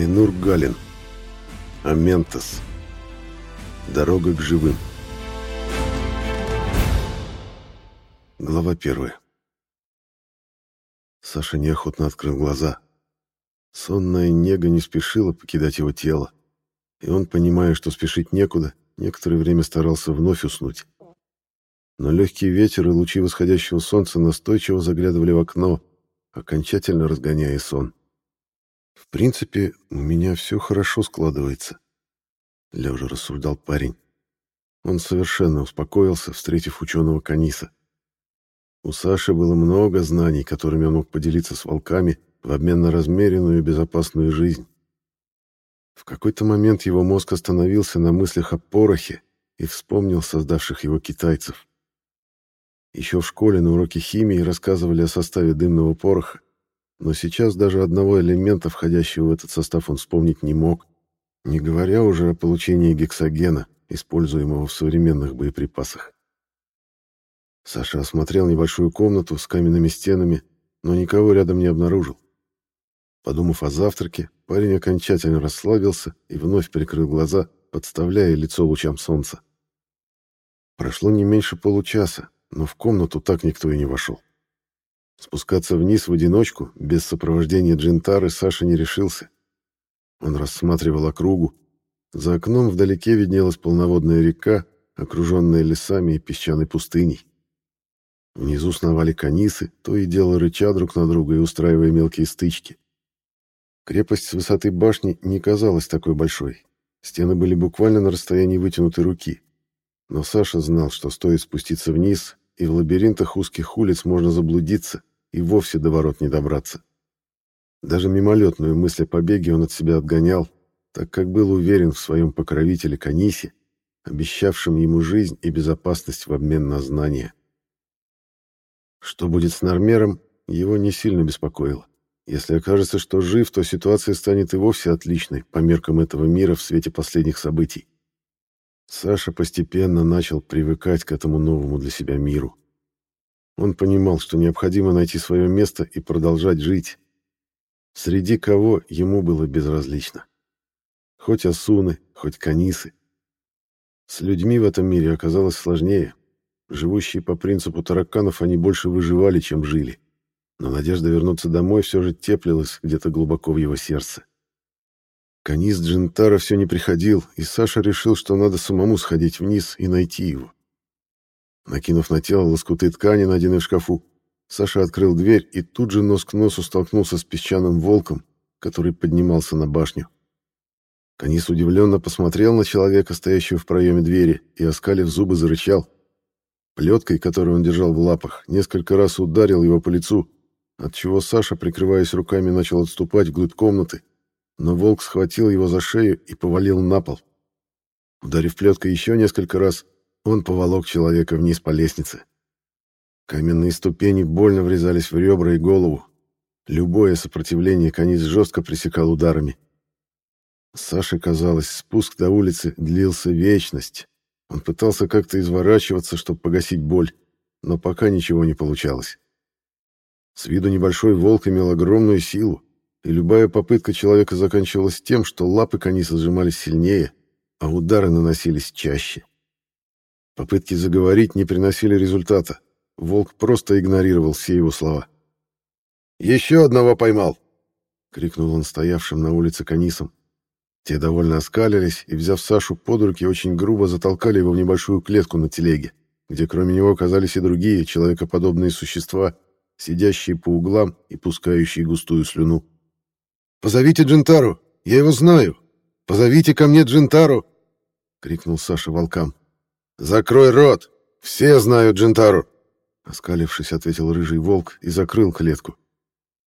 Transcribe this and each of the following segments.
Айнур Галин. Аментос. Дорога к живым. Глава первая. Саша неохотно открыл глаза. Сонная нега не спешила покидать его тело, и он, понимая, что спешить некуда, некоторое время старался вновь уснуть. Но легкий ветер и лучи восходящего солнца настойчиво заглядывали в окно, окончательно разгоняя сон. В принципе, у меня все хорошо складывается, лежа рассуждал парень. Он совершенно успокоился, встретив ученого Каниса. У Саши было много знаний, которыми он мог поделиться с волками в обмен на размеренную и безопасную жизнь. В какой-то момент его мозг остановился на мыслях о порохе и вспомнил создавших его китайцев. Еще в школе на уроке химии рассказывали о составе дымного пороха, но сейчас даже одного элемента, входящего в этот состав, он вспомнить не мог, не говоря уже о получении гексогена, используемого в современных боеприпасах. Саша осмотрел небольшую комнату с каменными стенами, но никого рядом не обнаружил. Подумав о завтраке, парень окончательно расслабился и вновь прикрыл глаза, подставляя лицо лучам солнца. Прошло не меньше получаса, но в комнату так никто и не вошел. Спускаться вниз в одиночку, без сопровождения Джентары, Саша не решился. Он рассматривал округу. За окном вдалеке виднелась полноводная река, окруженная лесами и песчаной пустыней. Внизу сновали канисы, то и дело рыча друг на друга и устраивая мелкие стычки. Крепость с высоты башни не казалась такой большой. Стены были буквально на расстоянии вытянутой руки. Но Саша знал, что стоит спуститься вниз, и в лабиринтах узких улиц можно заблудиться, и вовсе до ворот не добраться. Даже мимолетную мысль о побеге он от себя отгонял, так как был уверен в своем покровителе Канисе, обещавшем ему жизнь и безопасность в обмен на знания. Что будет с Нормером, его не сильно беспокоило. Если окажется, что жив, то ситуация станет и вовсе отличной по меркам этого мира в свете последних событий. Саша постепенно начал привыкать к этому новому для себя миру. Он понимал, что необходимо найти свое место и продолжать жить. Среди кого ему было безразлично. Хоть Асуны, хоть Канисы. С людьми в этом мире оказалось сложнее. Живущие по принципу тараканов, они больше выживали, чем жили. Но надежда вернуться домой все же теплилась где-то глубоко в его сердце. Канис Джентара все не приходил, и Саша решил, что надо самому сходить вниз и найти его. Накинув на тело лоскуты ткани, найденные в шкафу, Саша открыл дверь и тут же нос к носу столкнулся с песчаным волком, который поднимался на башню. Канис удивленно посмотрел на человека, стоящего в проеме двери, и, оскалив зубы, зарычал. Плеткой, которую он держал в лапах, несколько раз ударил его по лицу, отчего Саша, прикрываясь руками, начал отступать вглубь комнаты, но волк схватил его за шею и повалил на пол. Ударив плеткой еще несколько раз, он поволок человека вниз по лестнице. Каменные ступени больно врезались в ребра и голову. Любое сопротивление конец жестко пресекал ударами. Саше казалось, спуск до улицы длился вечность. Он пытался как-то изворачиваться, чтобы погасить боль, но пока ничего не получалось. С виду небольшой волк имел огромную силу, и любая попытка человека заканчивалась тем, что лапы Каниса сжимались сильнее, а удары наносились чаще. Попытки заговорить не приносили результата. Волк просто игнорировал все его слова. «Еще одного поймал!» — крикнул он стоявшим на улице канисом. Те довольно оскалились и, взяв Сашу под руки, очень грубо затолкали его в небольшую клетку на телеге, где кроме него оказались и другие человекоподобные существа, сидящие по углам и пускающие густую слюну. «Позовите Джентару! Я его знаю! Позовите ко мне Джентару!» — крикнул Саша волкам. «Закрой рот! Все знают Джентару!» Оскалившись, ответил рыжий волк и закрыл клетку.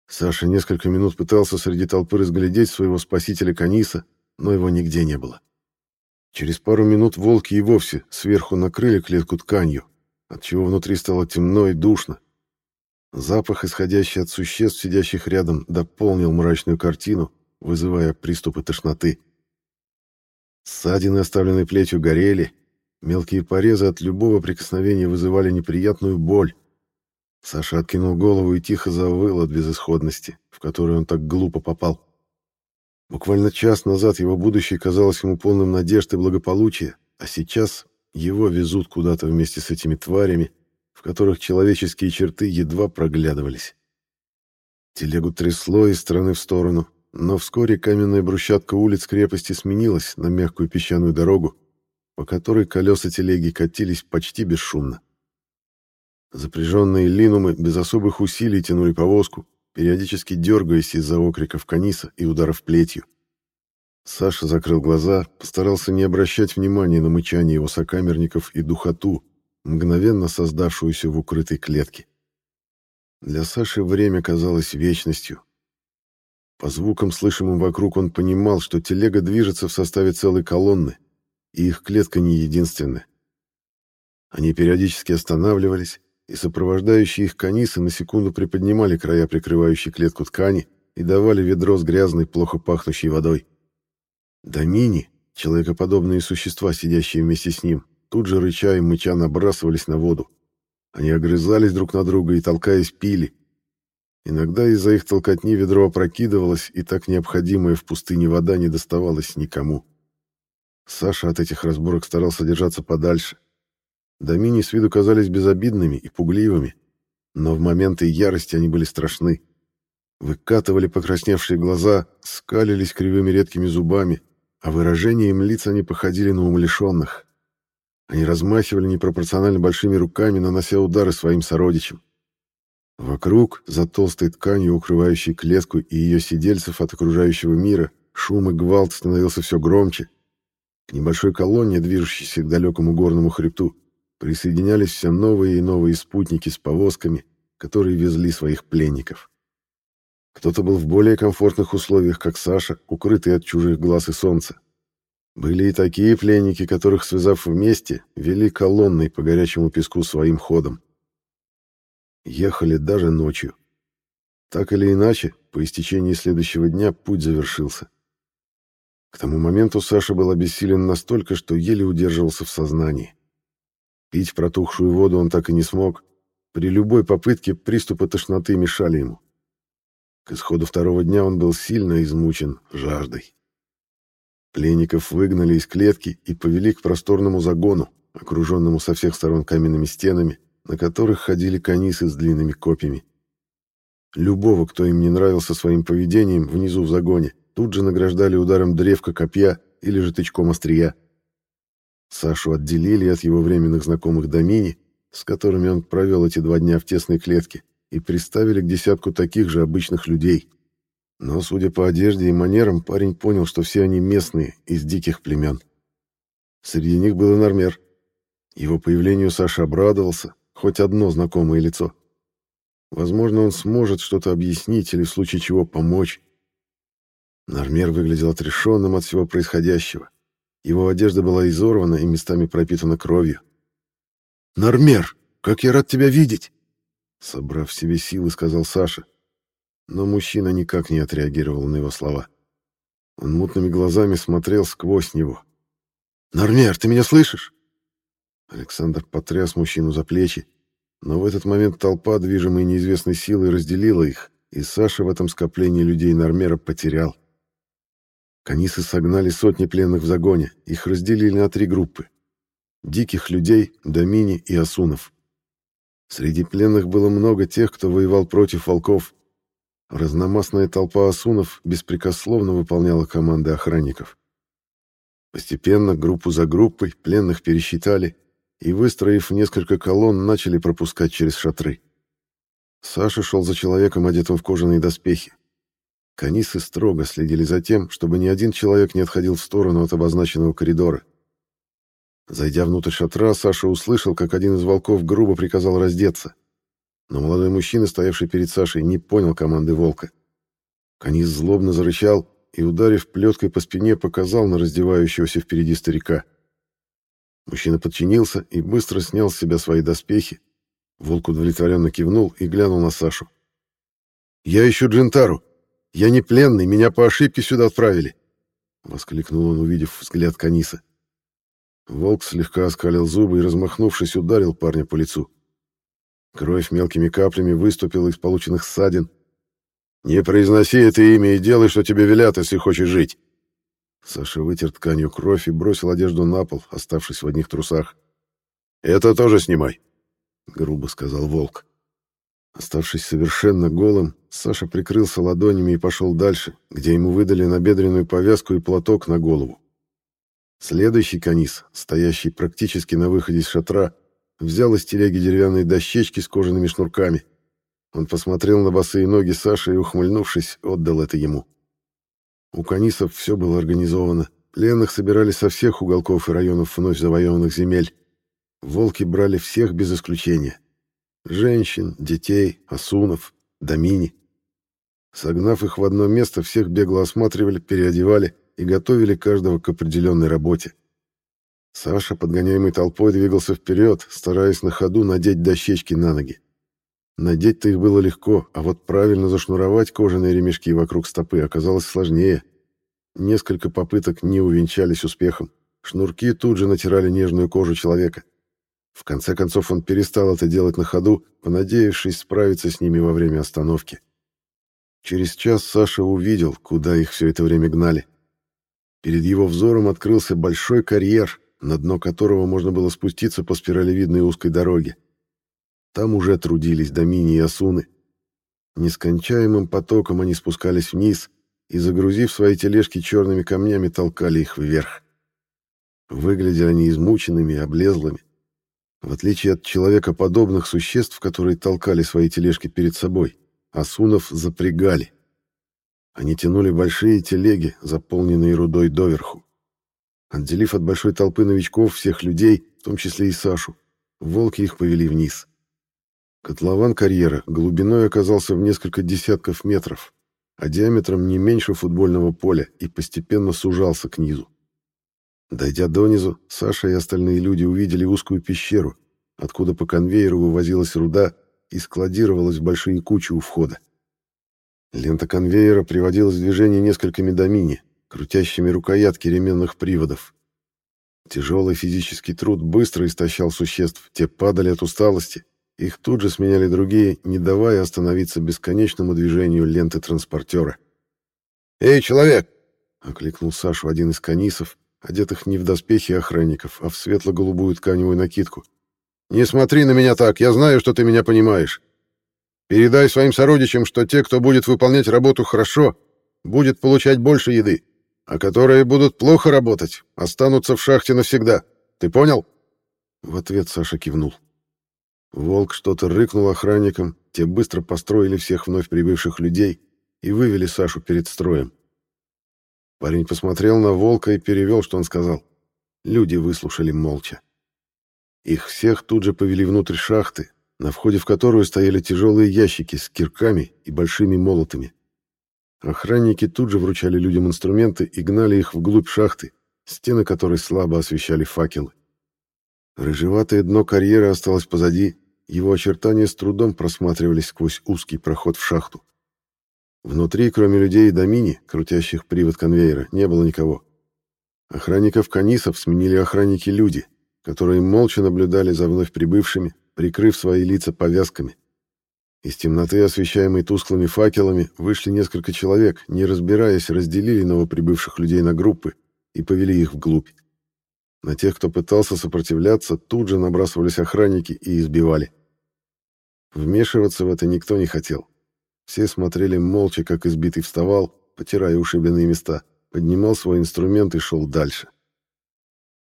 Саша несколько минут пытался среди толпы разглядеть своего спасителя Каниса, но его нигде не было. Через пару минут волки и вовсе сверху накрыли клетку тканью, отчего внутри стало темно и душно. Запах, исходящий от существ, сидящих рядом, дополнил мрачную картину, вызывая приступы тошноты. Ссадины, оставленные плетью, горели, Мелкие порезы от любого прикосновения вызывали неприятную боль. Саша откинул голову и тихо завыл от безысходности, в которую он так глупо попал. Буквально час назад его будущее казалось ему полным надежд и благополучия, а сейчас его везут куда-то вместе с этими тварями, в которых человеческие черты едва проглядывались. Телегу трясло из стороны в сторону, но вскоре каменная брусчатка улиц крепости сменилась на мягкую песчаную дорогу, по которой колеса телеги катились почти бесшумно. Запряженные линумы без особых усилий тянули повозку, периодически дергаясь из-за окриков каниса и ударов плетью. Саша закрыл глаза, постарался не обращать внимания на мычание его сокамерников и духоту, мгновенно создавшуюся в укрытой клетке. Для Саши время казалось вечностью. По звукам, слышимым вокруг, он понимал, что телега движется в составе целой колонны, и их клетка не единственная. Они периодически останавливались, и сопровождающие их канисы на секунду приподнимали края прикрывающей клетку ткани и давали ведро с грязной, плохо пахнущей водой. Домини, человекоподобные существа, сидящие вместе с ним, тут же рыча и мыча набрасывались на воду. Они огрызались друг на друга и, толкаясь, пили. Иногда из-за их толкотни ведро опрокидывалось, и так необходимая в пустыне вода не доставалась никому. Саша от этих разборок старался держаться подальше. Домини с виду казались безобидными и пугливыми, но в моменты ярости они были страшны. Выкатывали покрасневшие глаза, скалились кривыми редкими зубами, а выражением лиц они походили на умалишенных. Они размахивали непропорционально большими руками, нанося удары своим сородичам. Вокруг, за толстой тканью, укрывающей клетку и ее сидельцев от окружающего мира, шум и гвалт становился все громче. К небольшой колонне, движущейся к далекому горному хребту, присоединялись все новые и новые спутники с повозками, которые везли своих пленников. Кто-то был в более комфортных условиях, как Саша, укрытый от чужих глаз и солнца. Были и такие пленники, которых, связав вместе, вели колонной по горячему песку своим ходом. Ехали даже ночью. Так или иначе, по истечении следующего дня путь завершился. К тому моменту Саша был обессилен настолько, что еле удерживался в сознании. Пить протухшую воду он так и не смог. При любой попытке приступы тошноты мешали ему. К исходу второго дня он был сильно измучен жаждой. Пленников выгнали из клетки и повели к просторному загону, окруженному со всех сторон каменными стенами, на которых ходили канисы с длинными копьями. Любого, кто им не нравился своим поведением внизу в загоне, тут же награждали ударом древка копья или же тычком острия. Сашу отделили от его временных знакомых Домини, с которыми он провел эти два дня в тесной клетке, и приставили к десятку таких же обычных людей. Но, судя по одежде и манерам, парень понял, что все они местные, из диких племен. Среди них был и Нормер. Его появлению Саша обрадовался, хоть одно знакомое лицо. Возможно, он сможет что-то объяснить или в случае чего помочь. Нормер выглядел отрешенным от всего происходящего. Его одежда была изорвана и местами пропитана кровью. «Нормер, как я рад тебя видеть!» Собрав в себе силы, сказал Саша, но мужчина никак не отреагировал на его слова. Он мутными глазами смотрел сквозь него. «Нормер, ты меня слышишь?» Александр потряс мужчину за плечи, но в этот момент толпа, движимая неизвестной силой, разделила их, и Саша в этом скоплении людей Нормера потерял. Канисы согнали сотни пленных в загоне, их разделили на три группы. Диких людей, Домини и Асунов. Среди пленных было много тех, кто воевал против волков, Разномастная толпа асунов беспрекословно выполняла команды охранников. Постепенно, группу за группой, пленных пересчитали и, выстроив несколько колонн, начали пропускать через шатры. Саша шел за человеком, одетым в кожаные доспехи. Канисы строго следили за тем, чтобы ни один человек не отходил в сторону от обозначенного коридора. Зайдя внутрь шатра, Саша услышал, как один из волков грубо приказал раздеться. Но молодой мужчина, стоявший перед Сашей, не понял команды волка. Канис злобно зарычал и, ударив плеткой по спине, показал на раздевающегося впереди старика. Мужчина подчинился и быстро снял с себя свои доспехи. Волк удовлетворенно кивнул и глянул на Сашу. «Я ищу Джентару. Я не пленный, меня по ошибке сюда отправили!» — воскликнул он, увидев взгляд Каниса. Волк слегка оскалил зубы и, размахнувшись, ударил парня по лицу. Кровь мелкими каплями выступила из полученных ссадин. Не произноси это имя и делай, что тебе велят, если хочешь жить. Саша вытер тканью кровь и бросил одежду на пол, оставшись в одних трусах. «Это тоже снимай», — грубо сказал волк. Оставшись совершенно голым, Саша прикрылся ладонями и пошел дальше, где ему выдали набедренную повязку и платок на голову. Следующий канис, стоящий практически на выходе из шатра, взял из телеги деревянные дощечки с кожаными шнурками. Он посмотрел на босые ноги Саши и, ухмыльнувшись, отдал это ему. У канисов все было организовано. Пленных собирали со всех уголков и районов вновь завоеванных земель. Волки брали всех без исключения. Женщин, детей, осунов, домини. Согнав их в одно место, всех бегло осматривали, переодевали и готовили каждого к определенной работе. Саша, подгоняемый толпой, двигался вперед, стараясь на ходу надеть дощечки на ноги. Надеть-то их было легко, а вот правильно зашнуровать кожаные ремешки вокруг стопы оказалось сложнее. Несколько попыток не увенчались успехом. Шнурки тут же натирали нежную кожу человека. В конце концов он перестал это делать на ходу, понадеявшись справиться с ними во время остановки. Через час Саша увидел, куда их все это время гнали. Перед его взором открылся большой карьер, на дно которого можно было спуститься по спиралевидной узкой дороге. Там уже трудились домини и осуны. Нескончаемым потоком они спускались вниз и, загрузив свои тележки черными камнями, толкали их вверх. Выглядели они измученными и облезлыми. В отличие от человекоподобных существ, которые толкали свои тележки перед собой, асунов запрягали. Они тянули большие телеги, заполненные рудой доверху. Отделив от большой толпы новичков всех людей, в том числе и Сашу, волки их повели вниз. Котлован карьера глубиной оказался в несколько десятков метров, а диаметром не меньше футбольного поля и постепенно сужался к низу. Дойдя донизу, Саша и остальные люди увидели узкую пещеру, откуда по конвейеру вывозилась руда и складировалась в большие кучи у входа. Лента конвейера приводила в движение несколькими домини, крутящими рукоятки ременных приводов. Тяжелый физический труд быстро истощал существ, те падали от усталости, их тут же сменяли другие, не давая остановиться бесконечному движению ленты транспортера. «Эй, человек!» — окликнул Сашу один из канисов, одетых не в доспехи охранников, а в светло-голубую тканевую накидку. «Не смотри на меня так, я знаю, что ты меня понимаешь. Передай своим сородичам, что те, кто будет выполнять работу хорошо, будет получать больше еды, а которые будут плохо работать, останутся в шахте навсегда. Ты понял?» В ответ Саша кивнул. Волк что-то рыкнул охранникам, те быстро построили всех вновь прибывших людей и вывели Сашу перед строем. Парень посмотрел на волка и перевел, что он сказал. Люди выслушали молча. Их всех тут же повели внутрь шахты, на входе в которую стояли тяжелые ящики с кирками и большими молотами. Охранники тут же вручали людям инструменты и гнали их вглубь шахты, стены которой слабо освещали факелы. Рыжеватое дно карьеры осталось позади, его очертания с трудом просматривались сквозь узкий проход в шахту. Внутри, кроме людей и домини, крутящих привод конвейера, не было никого. Охранников канисов сменили охранники-люди, которые молча наблюдали за вновь прибывшими, прикрыв свои лица повязками. Из темноты, освещаемой тусклыми факелами, вышли несколько человек, не разбираясь, разделили новоприбывших людей на группы и повели их вглубь. На тех, кто пытался сопротивляться, тут же набрасывались охранники и избивали. Вмешиваться в это никто не хотел. Все смотрели молча, как избитый вставал, потирая ушибленные места, поднимал свой инструмент и шел дальше.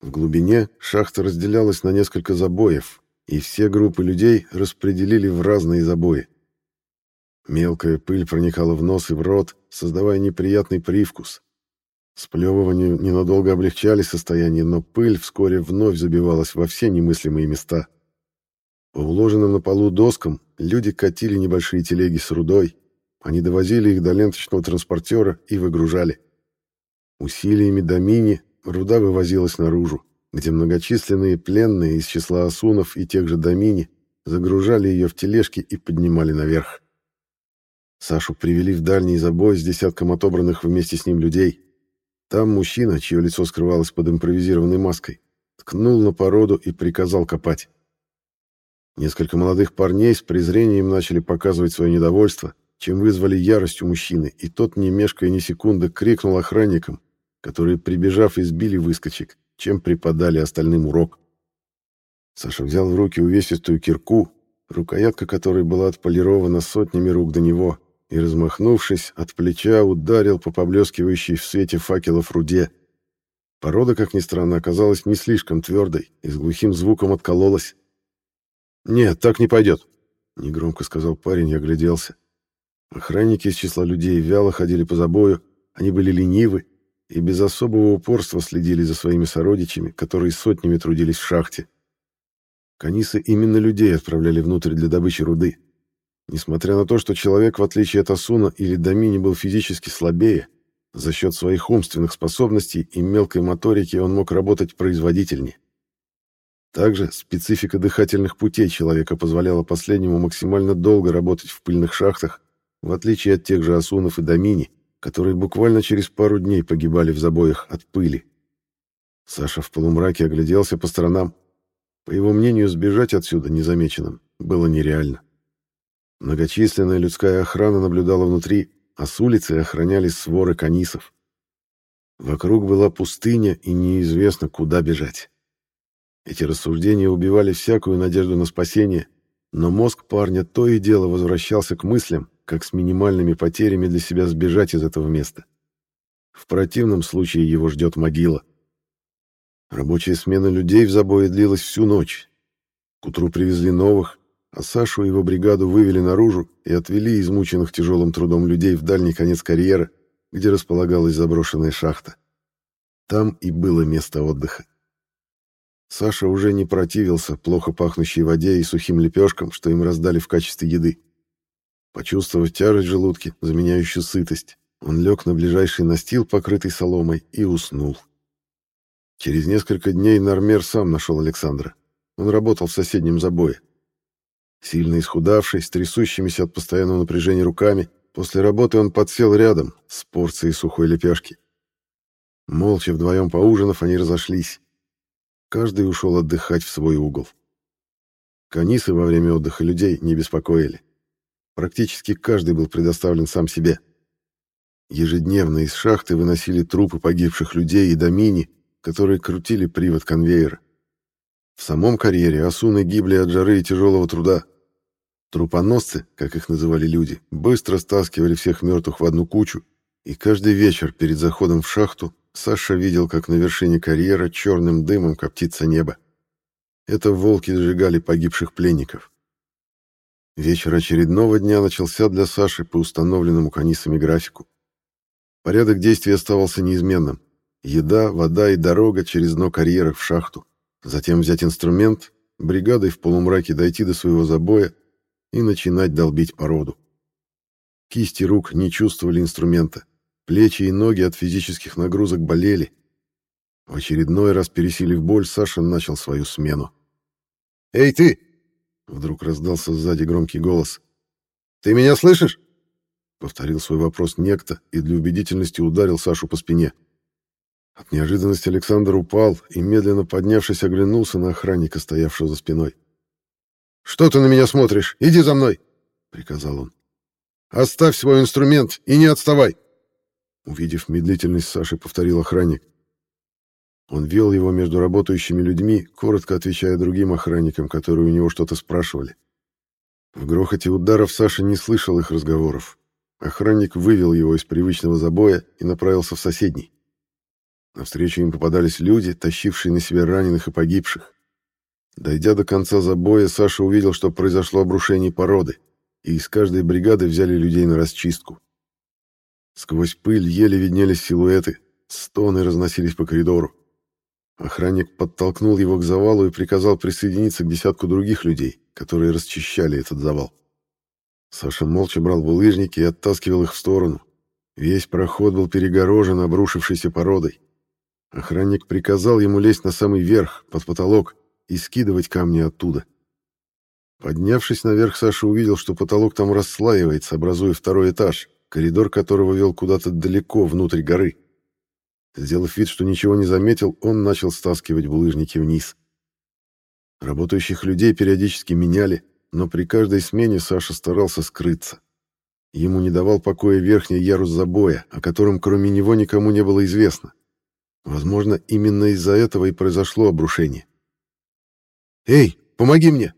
В глубине шахта разделялась на несколько забоев, и все группы людей распределили в разные забои. Мелкая пыль проникала в нос и в рот, создавая неприятный привкус. Сплевывания ненадолго облегчали состояние, но пыль вскоре вновь забивалась во все немыслимые места. По уложенным на полу доскам люди катили небольшие телеги с рудой, они довозили их до ленточного транспортера и выгружали. Усилиями домини руда вывозилась наружу, где многочисленные пленные из числа асунов и тех же домини загружали ее в тележки и поднимали наверх. Сашу привели в дальний забой с десятком отобранных вместе с ним людей. Там мужчина, чье лицо скрывалось под импровизированной маской, ткнул на породу и приказал копать. Несколько молодых парней с презрением начали показывать свое недовольство, чем вызвали ярость у мужчины, и тот, не мешкая ни секунды, крикнул охранникам, которые, прибежав, избили выскочек, чем преподали остальным урок. Саша взял в руки увесистую кирку, рукоятка которой была отполирована сотнями рук до него, и, размахнувшись, от плеча ударил по поблескивающей в свете факелов руде. Порода, как ни странно, оказалась не слишком твердой и с глухим звуком откололась. «Нет, так не пойдет», — негромко сказал парень и огляделся. Охранники из числа людей вяло ходили по забою, они были ленивы и без особого упорства следили за своими сородичами, которые сотнями трудились в шахте. Канисы именно людей отправляли внутрь для добычи руды. Несмотря на то, что человек, в отличие от Асуна или Домини, был физически слабее, за счет своих умственных способностей и мелкой моторики он мог работать производительнее. Также специфика дыхательных путей человека позволяла последнему максимально долго работать в пыльных шахтах, в отличие от тех же Асунов и Домини, которые буквально через пару дней погибали в забоях от пыли. Саша в полумраке огляделся по сторонам. По его мнению, сбежать отсюда незамеченным было нереально. Многочисленная людская охрана наблюдала внутри, а с улицы охранялись своры канисов. Вокруг была пустыня, и неизвестно, куда бежать. Эти рассуждения убивали всякую надежду на спасение, но мозг парня то и дело возвращался к мыслям, как с минимальными потерями для себя сбежать из этого места. В противном случае его ждет могила. Рабочая смена людей в забое длилась всю ночь. К утру привезли новых, а Сашу и его бригаду вывели наружу и отвели измученных тяжелым трудом людей в дальний конец карьера, где располагалась заброшенная шахта. Там и было место отдыха. Саша уже не противился плохо пахнущей воде и сухим лепешкам, что им раздали в качестве еды. Почувствовав тяжесть в заменяющую сытость, он лег на ближайший настил, покрытый соломой, и уснул. Через несколько дней Нормер сам нашел Александра. Он работал в соседнем забое. Сильно исхудавший, с трясущимися от постоянного напряжения руками, после работы он подсел рядом с порцией сухой лепешки. Молча вдвоем поужинав, они разошлись. Каждый ушел отдыхать в свой угол. Канисы во время отдыха людей не беспокоили. Практически каждый был предоставлен сам себе. Ежедневно из шахты выносили трупы погибших людей и домини, которые крутили привод конвейера. В самом карьере осуны гибли от жары и тяжелого труда. Трупоносцы, как их называли люди, быстро стаскивали всех мертвых в одну кучу, и каждый вечер перед заходом в шахту Саша видел, как на вершине карьера черным дымом коптится небо. Это волки сжигали погибших пленников. Вечер очередного дня начался для Саши по установленному канисами графику. Порядок действий оставался неизменным. Еда, вода и дорога через дно карьера в шахту. Затем взять инструмент, бригадой в полумраке дойти до своего забоя и начинать долбить породу. Кисти рук не чувствовали инструмента, плечи и ноги от физических нагрузок болели. В очередной раз пересилив боль, Саша начал свою смену. «Эй, ты!» — вдруг раздался сзади громкий голос. «Ты меня слышишь?» — повторил свой вопрос некто и для убедительности ударил Сашу по спине. От неожиданности Александр упал и, медленно поднявшись, оглянулся на охранника, стоявшего за спиной. «Что ты на меня смотришь? Иди за мной!» — приказал он. «Оставь свой инструмент и не отставай!» Увидев медлительность Саши, повторил охранник. Он вел его между работающими людьми, коротко отвечая другим охранникам, которые у него что-то спрашивали. В грохоте ударов Саша не слышал их разговоров. Охранник вывел его из привычного забоя и направился в соседний. Навстречу им попадались люди, тащившие на себе раненых и погибших. Дойдя до конца забоя, Саша увидел, что произошло обрушение породы, и из каждой бригады взяли людей на расчистку. Сквозь пыль еле виднелись силуэты, стоны разносились по коридору. Охранник подтолкнул его к завалу и приказал присоединиться к десятку других людей, которые расчищали этот завал. Саша молча брал булыжники и оттаскивал их в сторону. Весь проход был перегорожен обрушившейся породой. Охранник приказал ему лезть на самый верх, под потолок, и скидывать камни оттуда. Поднявшись наверх, Саша увидел, что потолок там расслаивается, образуя второй этаж, коридор которого вел куда-то далеко внутрь горы. Сделав вид, что ничего не заметил, он начал стаскивать булыжники вниз. Работающих людей периодически меняли, но при каждой смене Саша старался скрыться. Ему не давал покоя верхний ярус забоя, о котором кроме него никому не было известно. Возможно, именно из-за этого и произошло обрушение. «Эй, помоги мне!»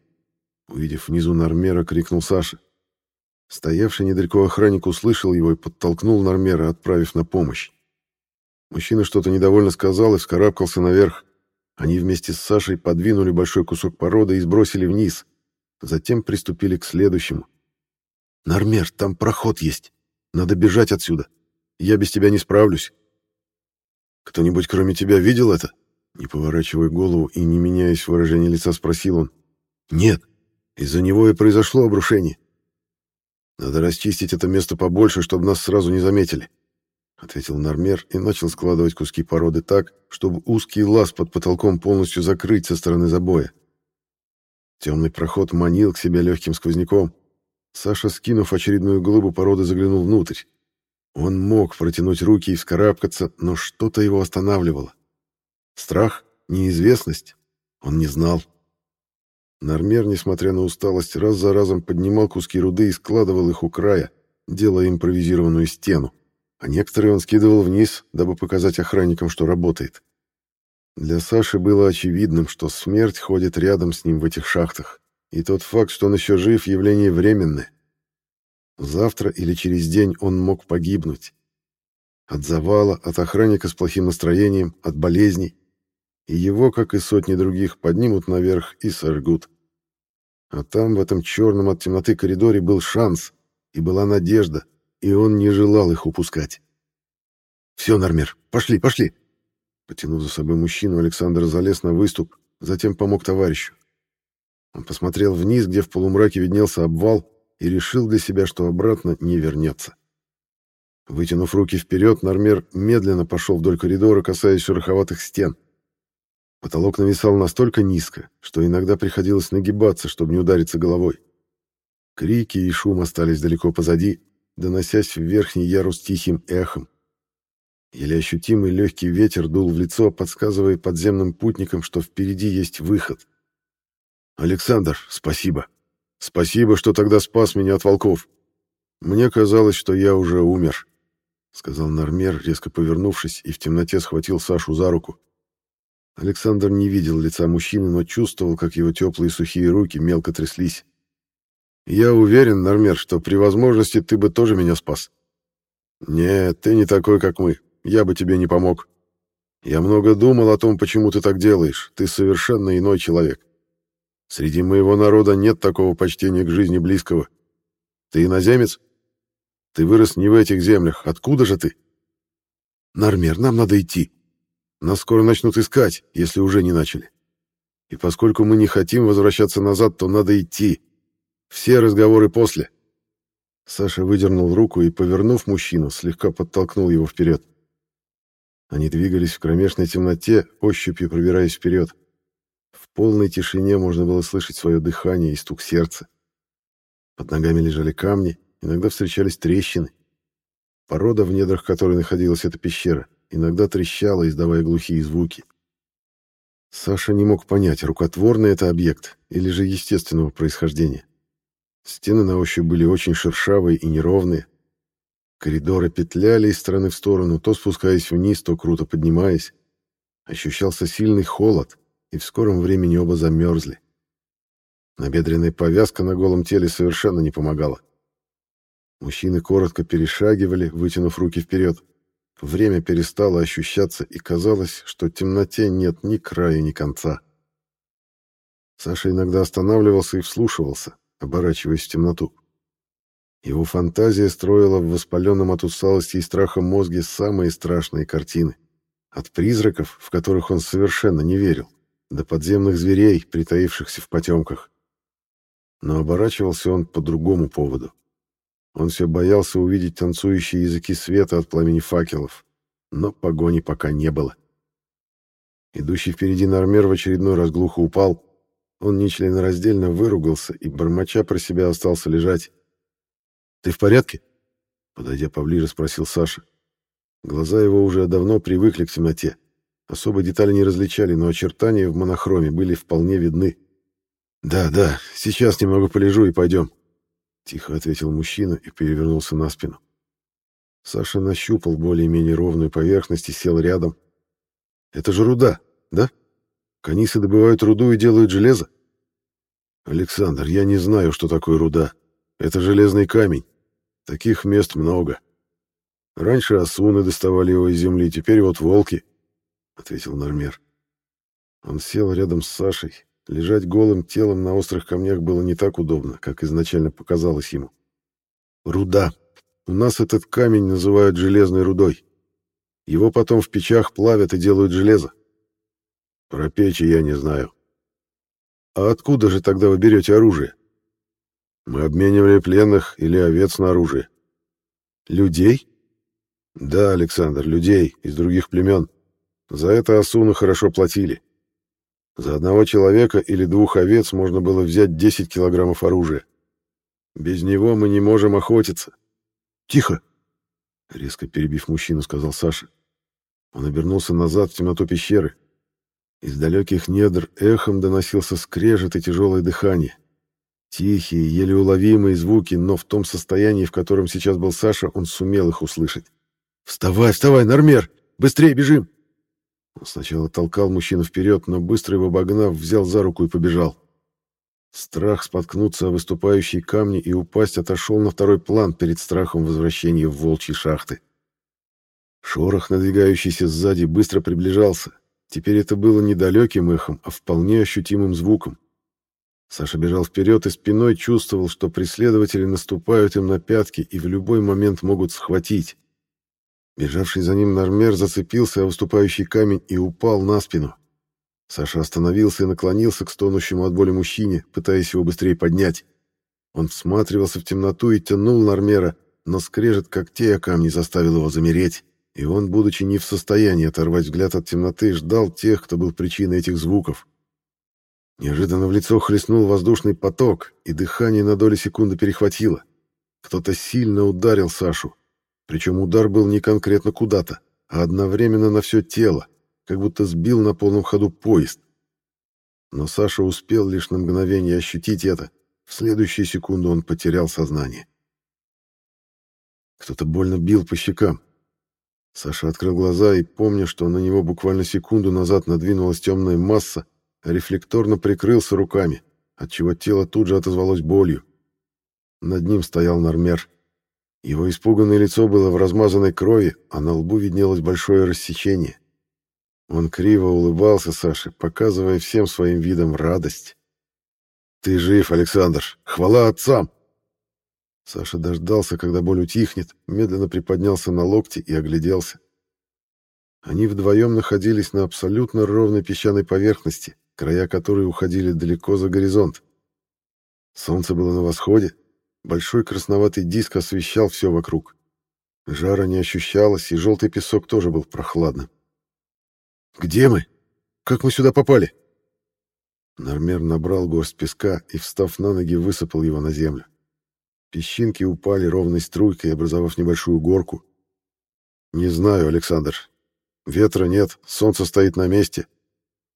Увидев внизу Нормера, крикнул Саша. Стоявший недалеко охранник услышал его и подтолкнул Нормера, отправив на помощь. Мужчина что-то недовольно сказал и вскарабкался наверх. Они вместе с Сашей подвинули большой кусок породы и сбросили вниз. Затем приступили к следующему. «Нормер, там проход есть. Надо бежать отсюда. Я без тебя не справлюсь». «Кто-нибудь кроме тебя видел это?» Не поворачивая голову и не меняясь выражение лица, спросил он. «Нет. Из-за него и произошло обрушение. Надо расчистить это место побольше, чтобы нас сразу не заметили. — ответил Нормер и начал складывать куски породы так, чтобы узкий лаз под потолком полностью закрыть со стороны забоя. Темный проход манил к себе легким сквозняком. Саша, скинув очередную глыбу породы, заглянул внутрь. Он мог протянуть руки и вскарабкаться, но что-то его останавливало. Страх? Неизвестность? Он не знал. Нормер, несмотря на усталость, раз за разом поднимал куски руды и складывал их у края, делая импровизированную стену а некоторые он скидывал вниз, дабы показать охранникам, что работает. Для Саши было очевидным, что смерть ходит рядом с ним в этих шахтах, и тот факт, что он еще жив, явление временное. Завтра или через день он мог погибнуть. От завала, от охранника с плохим настроением, от болезней. И его, как и сотни других, поднимут наверх и сожгут. А там, в этом черном от темноты коридоре, был шанс и была надежда — и он не желал их упускать. «Все, Нормер, пошли, пошли!» Потянув за собой мужчину, Александр залез на выступ, затем помог товарищу. Он посмотрел вниз, где в полумраке виднелся обвал, и решил для себя, что обратно не вернется. Вытянув руки вперед, Нормер медленно пошел вдоль коридора, касаясь шероховатых стен. Потолок нависал настолько низко, что иногда приходилось нагибаться, чтобы не удариться головой. Крики и шум остались далеко позади, доносясь в верхний ярус тихим эхом. Еле ощутимый легкий ветер дул в лицо, подсказывая подземным путникам, что впереди есть выход. «Александр, спасибо. Спасибо, что тогда спас меня от волков. Мне казалось, что я уже умер», — сказал Нормер, резко повернувшись, и в темноте схватил Сашу за руку. Александр не видел лица мужчины, но чувствовал, как его теплые сухие руки мелко тряслись. Я уверен, Нормер, что при возможности ты бы тоже меня спас. Нет, ты не такой, как мы. Я бы тебе не помог. Я много думал о том, почему ты так делаешь. Ты совершенно иной человек. Среди моего народа нет такого почтения к жизни близкого. Ты иноземец? Ты вырос не в этих землях. Откуда же ты? Нормер, нам надо идти. Нас скоро начнут искать, если уже не начали. И поскольку мы не хотим возвращаться назад, то надо идти. Все разговоры после. Саша выдернул руку и, повернув мужчину, слегка подтолкнул его вперед. Они двигались в кромешной темноте, ощупью пробираясь вперед. В полной тишине можно было слышать свое дыхание и стук сердца. Под ногами лежали камни, иногда встречались трещины. Порода, в недрах которой находилась эта пещера, иногда трещала, издавая глухие звуки. Саша не мог понять, рукотворный это объект или же естественного происхождения. Стены на ощупь были очень шершавые и неровные. Коридоры петляли из стороны в сторону, то спускаясь вниз, то круто поднимаясь. Ощущался сильный холод, и в скором времени оба замерзли. Набедренная повязка на голом теле совершенно не помогала. Мужчины коротко перешагивали, вытянув руки вперед. Время перестало ощущаться, и казалось, что темноте нет ни края, ни конца. Саша иногда останавливался и вслушивался, оборачиваясь в темноту. Его фантазия строила в воспаленном от усталости и страха мозге самые страшные картины. От призраков, в которых он совершенно не верил, до подземных зверей, притаившихся в потемках. Но оборачивался он по другому поводу. Он все боялся увидеть танцующие языки света от пламени факелов, но погони пока не было. Идущий впереди Нормер в очередной раз глухо упал, он нечленораздельно выругался и, бормоча про себя, остался лежать. «Ты в порядке?» Подойдя поближе, спросил Саша. Глаза его уже давно привыкли к темноте. Особо детали не различали, но очертания в монохроме были вполне видны. «Да, да, сейчас немного полежу и пойдем. Тихо ответил мужчина и перевернулся на спину. Саша нащупал более-менее ровную поверхность и сел рядом. Это же руда, да? Канисы добывают руду и делают железо? Александр, я не знаю, что такое руда. Это железный камень. Таких мест много. Раньше осуны доставали его из земли, теперь вот волки, — ответил Нормер. Он сел рядом с Сашей. Лежать голым телом на острых камнях было не так удобно, как изначально показалось ему. Руда. У нас этот камень называют железной рудой. Его потом в печах плавят и делают железо. Про печи я не знаю. А откуда же тогда вы берете оружие? Мы обменивали пленных или овец на оружие. Людей? Да, Александр, людей из других племен. За это Асуны хорошо платили. За одного человека или двух овец можно было взять 10 килограммов оружия. Без него мы не можем охотиться. Тихо! Резко перебив мужчину, сказал Саша. Он обернулся назад в темноту пещеры. Из далеких недр эхом доносился скрежет и тяжелое дыхание. Тихие, еле уловимые звуки, но в том состоянии, в котором сейчас был Саша, он сумел их услышать. «Вставай, вставай, Нормер! Быстрее бежим!» Сначала толкал мужчину вперед, но быстро его обогнав, взял за руку и побежал. Страх споткнуться о выступающие камни и упасть отошел на второй план перед страхом возвращения в волчьи шахты. Шорох, надвигающийся сзади, быстро приближался. Теперь это было не далеким эхом, а вполне ощутимым звуком. Саша бежал вперед и спиной чувствовал, что преследователи наступают им на пятки и в любой момент могут схватить. Бежавший за ним Нормер зацепился о выступающий камень и упал на спину. Саша остановился и наклонился к стонущему от боли мужчине, пытаясь его быстрее поднять. Он всматривался в темноту и тянул Нормера, но скрежет когтей о камни заставил его замереть, и он, будучи не в состоянии оторвать взгляд от темноты, ждал тех, кто был причиной этих звуков. Неожиданно в лицо хлестнул воздушный поток, и дыхание на долю секунды перехватило. Кто-то сильно ударил Сашу, причем удар был не конкретно куда-то, а одновременно на все тело, как будто сбил на полном ходу поезд. Но Саша успел лишь на мгновение ощутить это. В следующую секунду он потерял сознание. Кто-то больно бил по щекам. Саша открыл глаза и, помня, что на него буквально секунду назад надвинулась темная масса, рефлекторно прикрылся руками, отчего тело тут же отозвалось болью. Над ним стоял Нормер. Его испуганное лицо было в размазанной крови, а на лбу виднелось большое рассечение. Он криво улыбался Саше, показывая всем своим видом радость. «Ты жив, Александр! Хвала отцам!» Саша дождался, когда боль утихнет, медленно приподнялся на локти и огляделся. Они вдвоем находились на абсолютно ровной песчаной поверхности, края которой уходили далеко за горизонт. Солнце было на восходе, Большой красноватый диск освещал все вокруг. Жара не ощущалось, и желтый песок тоже был прохладным. «Где мы? Как мы сюда попали?» Нормер набрал горсть песка и, встав на ноги, высыпал его на землю. Песчинки упали ровной струйкой, образовав небольшую горку. «Не знаю, Александр. Ветра нет, солнце стоит на месте.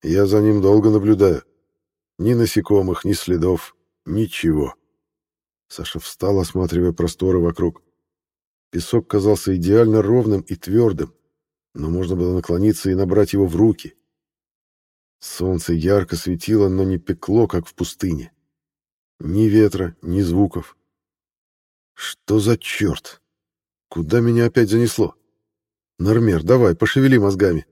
Я за ним долго наблюдаю. Ни насекомых, ни следов, ничего». Саша встал, осматривая просторы вокруг. Песок казался идеально ровным и твердым, но можно было наклониться и набрать его в руки. Солнце ярко светило, но не пекло, как в пустыне. Ни ветра, ни звуков. Что за черт? Куда меня опять занесло? Нормер, давай, пошевели мозгами.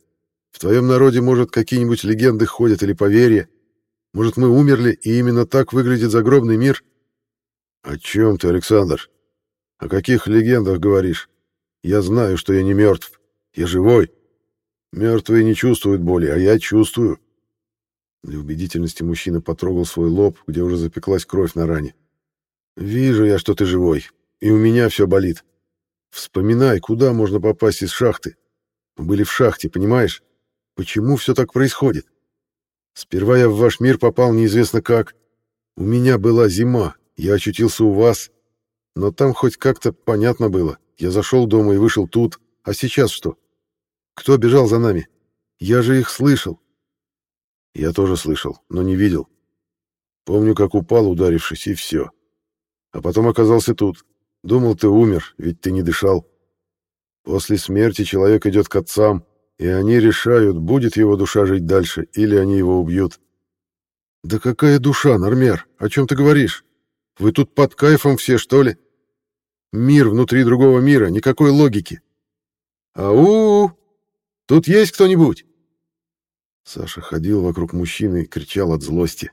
В твоем народе, может, какие-нибудь легенды ходят или поверья. Может, мы умерли, и именно так выглядит загробный мир? «О чем ты, Александр? О каких легендах говоришь? Я знаю, что я не мертв. Я живой. Мертвые не чувствуют боли, а я чувствую». Для убедительности мужчина потрогал свой лоб, где уже запеклась кровь на ране. «Вижу я, что ты живой, и у меня все болит. Вспоминай, куда можно попасть из шахты. Мы были в шахте, понимаешь? Почему все так происходит? Сперва я в ваш мир попал неизвестно как. У меня была зима, я очутился у вас, но там хоть как-то понятно было. Я зашел дома и вышел тут. А сейчас что? Кто бежал за нами? Я же их слышал. Я тоже слышал, но не видел. Помню, как упал, ударившись, и все. А потом оказался тут. Думал, ты умер, ведь ты не дышал. После смерти человек идет к отцам, и они решают, будет его душа жить дальше, или они его убьют. Да какая душа, Нормер? О чем ты говоришь? Вы тут под кайфом все, что ли? Мир внутри другого мира, никакой логики. Ау! Тут есть кто-нибудь? Саша ходил вокруг мужчины и кричал от злости.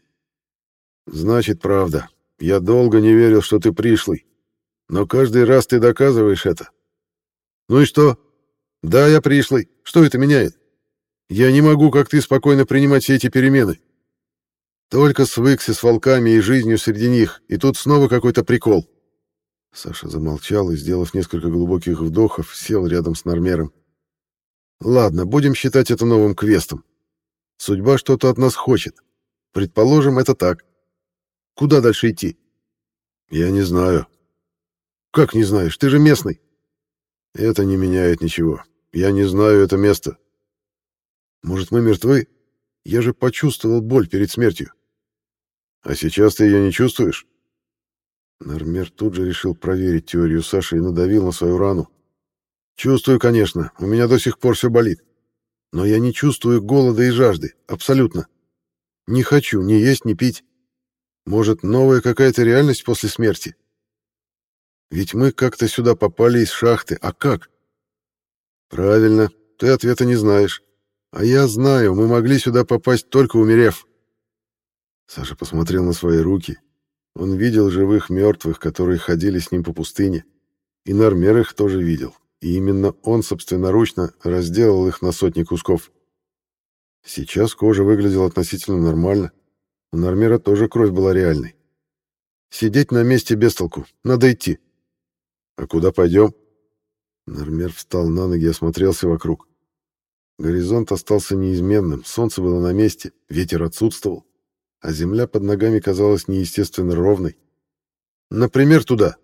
Значит, правда. Я долго не верил, что ты пришлый. Но каждый раз ты доказываешь это. Ну и что? Да, я пришлый. Что это меняет? Я не могу, как ты, спокойно принимать все эти перемены. Только свыкся с волками и жизнью среди них, и тут снова какой-то прикол. Саша замолчал и, сделав несколько глубоких вдохов, сел рядом с Нормером. Ладно, будем считать это новым квестом. Судьба что-то от нас хочет. Предположим, это так. Куда дальше идти? Я не знаю. Как не знаешь? Ты же местный. Это не меняет ничего. Я не знаю это место. Может, мы мертвы? Я же почувствовал боль перед смертью. А сейчас ты ее не чувствуешь? Нормер тут же решил проверить теорию Саши и надавил на свою рану. Чувствую, конечно, у меня до сих пор все болит. Но я не чувствую голода и жажды, абсолютно. Не хочу ни есть, ни пить. Может, новая какая-то реальность после смерти? Ведь мы как-то сюда попали из шахты, а как? Правильно, ты ответа не знаешь. А я знаю, мы могли сюда попасть только умерев. Саша посмотрел на свои руки. Он видел живых мертвых, которые ходили с ним по пустыне. И Нормер их тоже видел. И именно он собственноручно разделал их на сотни кусков. Сейчас кожа выглядела относительно нормально. У Нормера тоже кровь была реальной. Сидеть на месте без толку. Надо идти. А куда пойдем? Нормер встал на ноги и осмотрелся вокруг. Горизонт остался неизменным, солнце было на месте, ветер отсутствовал, а земля под ногами казалась неестественно ровной. Например, туда.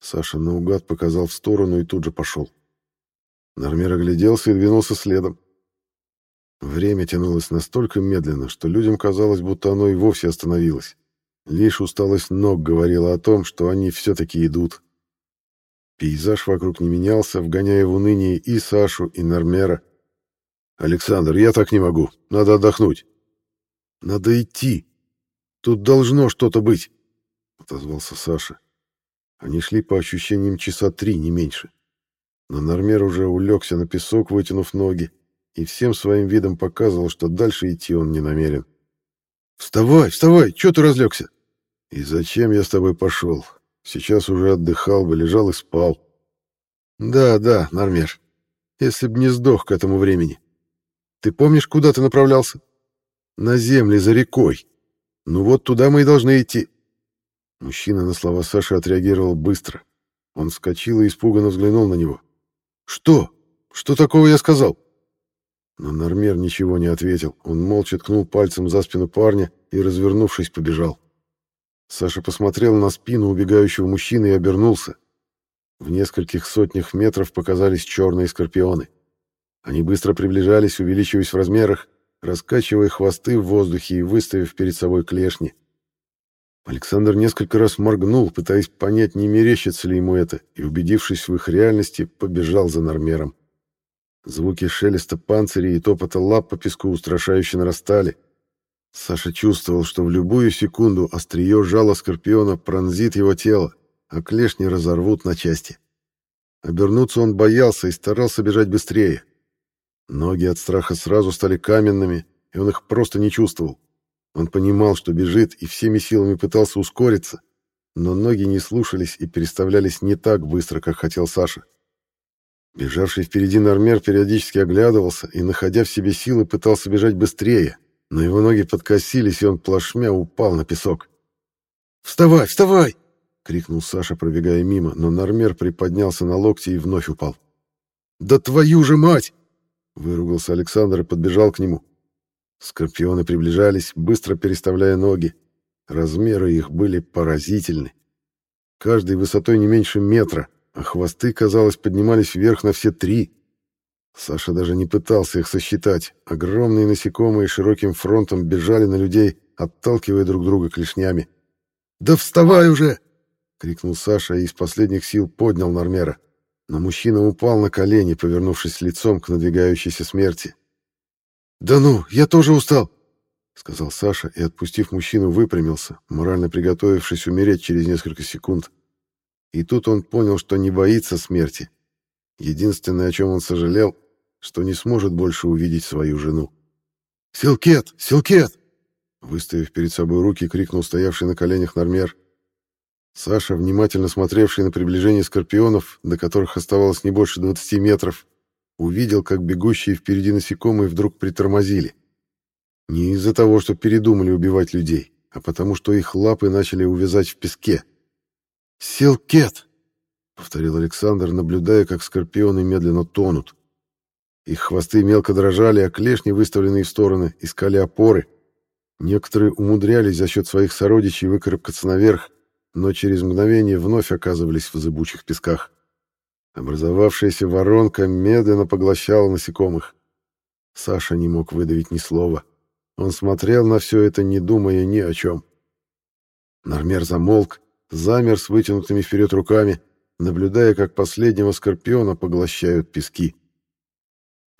Саша наугад показал в сторону и тут же пошел. Нормер огляделся и двинулся следом. Время тянулось настолько медленно, что людям казалось, будто оно и вовсе остановилось. Лишь усталость ног говорила о том, что они все-таки идут. Пейзаж вокруг не менялся, вгоняя в уныние и Сашу, и Нормера. «Александр, я так не могу. Надо отдохнуть». «Надо идти. Тут должно что-то быть», — отозвался Саша. Они шли по ощущениям часа три, не меньше. Но Нормер уже улегся на песок, вытянув ноги, и всем своим видом показывал, что дальше идти он не намерен. «Вставай, вставай! Чего ты разлегся?» «И зачем я с тобой пошел? Сейчас уже отдыхал бы, лежал и спал». «Да, да, Нормер, если б не сдох к этому времени». Ты помнишь, куда ты направлялся? На земле за рекой. Ну вот туда мы и должны идти. Мужчина на слова Саши отреагировал быстро. Он вскочил и испуганно взглянул на него. Что? Что такого я сказал? Но Нормер ничего не ответил. Он молча ткнул пальцем за спину парня и, развернувшись, побежал. Саша посмотрел на спину убегающего мужчины и обернулся. В нескольких сотнях метров показались черные скорпионы. Они быстро приближались, увеличиваясь в размерах, раскачивая хвосты в воздухе и выставив перед собой клешни. Александр несколько раз моргнул, пытаясь понять, не мерещится ли ему это, и, убедившись в их реальности, побежал за Нормером. Звуки шелеста панцирей и топота лап по песку устрашающе нарастали. Саша чувствовал, что в любую секунду острие жала скорпиона пронзит его тело, а клешни разорвут на части. Обернуться он боялся и старался бежать быстрее. Ноги от страха сразу стали каменными, и он их просто не чувствовал. Он понимал, что бежит, и всеми силами пытался ускориться, но ноги не слушались и переставлялись не так быстро, как хотел Саша. Бежавший впереди Нормер периодически оглядывался и, находя в себе силы, пытался бежать быстрее, но его ноги подкосились, и он плашмя упал на песок. «Вставай, вставай!» — крикнул Саша, пробегая мимо, но Нормер приподнялся на локти и вновь упал. «Да твою же мать!» Выругался Александр и подбежал к нему. Скорпионы приближались, быстро переставляя ноги. Размеры их были поразительны. Каждый высотой не меньше метра, а хвосты, казалось, поднимались вверх на все три. Саша даже не пытался их сосчитать. Огромные насекомые широким фронтом бежали на людей, отталкивая друг друга клешнями. «Да вставай уже!» крикнул Саша и из последних сил поднял Нормера. Но мужчина упал на колени, повернувшись лицом к надвигающейся смерти. «Да ну, я тоже устал!» — сказал Саша и, отпустив мужчину, выпрямился, морально приготовившись умереть через несколько секунд. И тут он понял, что не боится смерти. Единственное, о чем он сожалел, что не сможет больше увидеть свою жену. «Силкет! Силкет!» Выставив перед собой руки, крикнул стоявший на коленях Нормер. Саша, внимательно смотревший на приближение скорпионов, до которых оставалось не больше 20 метров, увидел, как бегущие впереди насекомые вдруг притормозили. Не из-за того, что передумали убивать людей, а потому что их лапы начали увязать в песке. «Силкет!» — повторил Александр, наблюдая, как скорпионы медленно тонут. Их хвосты мелко дрожали, а клешни, выставленные в стороны, искали опоры. Некоторые умудрялись за счет своих сородичей выкарабкаться наверх, но через мгновение вновь оказывались в зыбучих песках. Образовавшаяся воронка медленно поглощала насекомых. Саша не мог выдавить ни слова. Он смотрел на все это, не думая ни о чем. Нормер замолк, замер с вытянутыми вперед руками, наблюдая, как последнего скорпиона поглощают пески.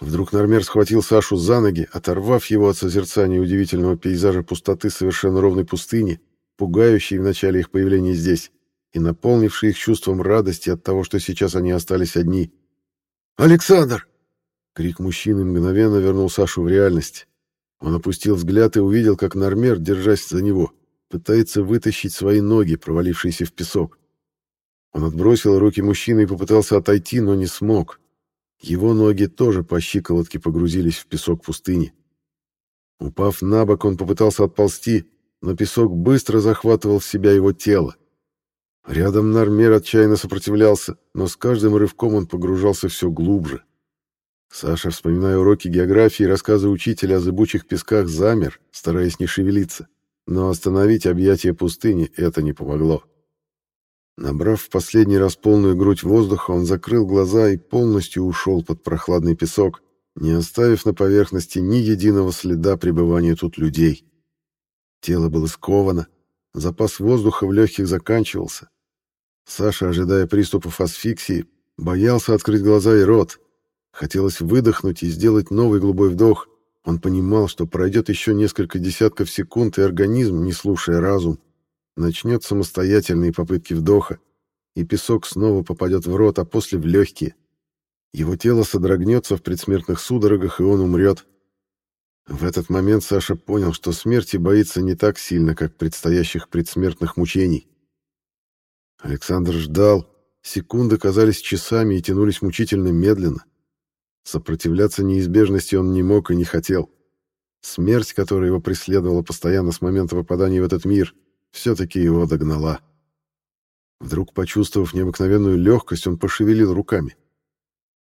Вдруг Нормер схватил Сашу за ноги, оторвав его от созерцания удивительного пейзажа пустоты совершенно ровной пустыни, пугающей в начале их появления здесь, и наполнившей их чувством радости от того, что сейчас они остались одни. «Александр!» Крик мужчины мгновенно вернул Сашу в реальность. Он опустил взгляд и увидел, как Нормер, держась за него, пытается вытащить свои ноги, провалившиеся в песок. Он отбросил руки мужчины и попытался отойти, но не смог. Его ноги тоже по щиколотке погрузились в песок пустыни. Упав на бок, он попытался отползти, но песок быстро захватывал в себя его тело. Рядом Нармер отчаянно сопротивлялся, но с каждым рывком он погружался все глубже. Саша, вспоминая уроки географии и рассказы учителя о зыбучих песках, замер, стараясь не шевелиться, но остановить объятие пустыни это не помогло. Набрав в последний раз полную грудь воздуха, он закрыл глаза и полностью ушел под прохладный песок, не оставив на поверхности ни единого следа пребывания тут людей. Тело было сковано, запас воздуха в легких заканчивался. Саша, ожидая приступов асфиксии, боялся открыть глаза и рот. Хотелось выдохнуть и сделать новый глубокий вдох. Он понимал, что пройдет еще несколько десятков секунд, и организм, не слушая разум, начнет самостоятельные попытки вдоха, и песок снова попадет в рот, а после в легкие. Его тело содрогнется в предсмертных судорогах, и он умрет. В этот момент Саша понял, что смерти боится не так сильно, как предстоящих предсмертных мучений. Александр ждал. Секунды казались часами и тянулись мучительно медленно. Сопротивляться неизбежности он не мог и не хотел. Смерть, которая его преследовала постоянно с момента попадания в этот мир — все-таки его догнала. Вдруг, почувствовав необыкновенную легкость, он пошевелил руками.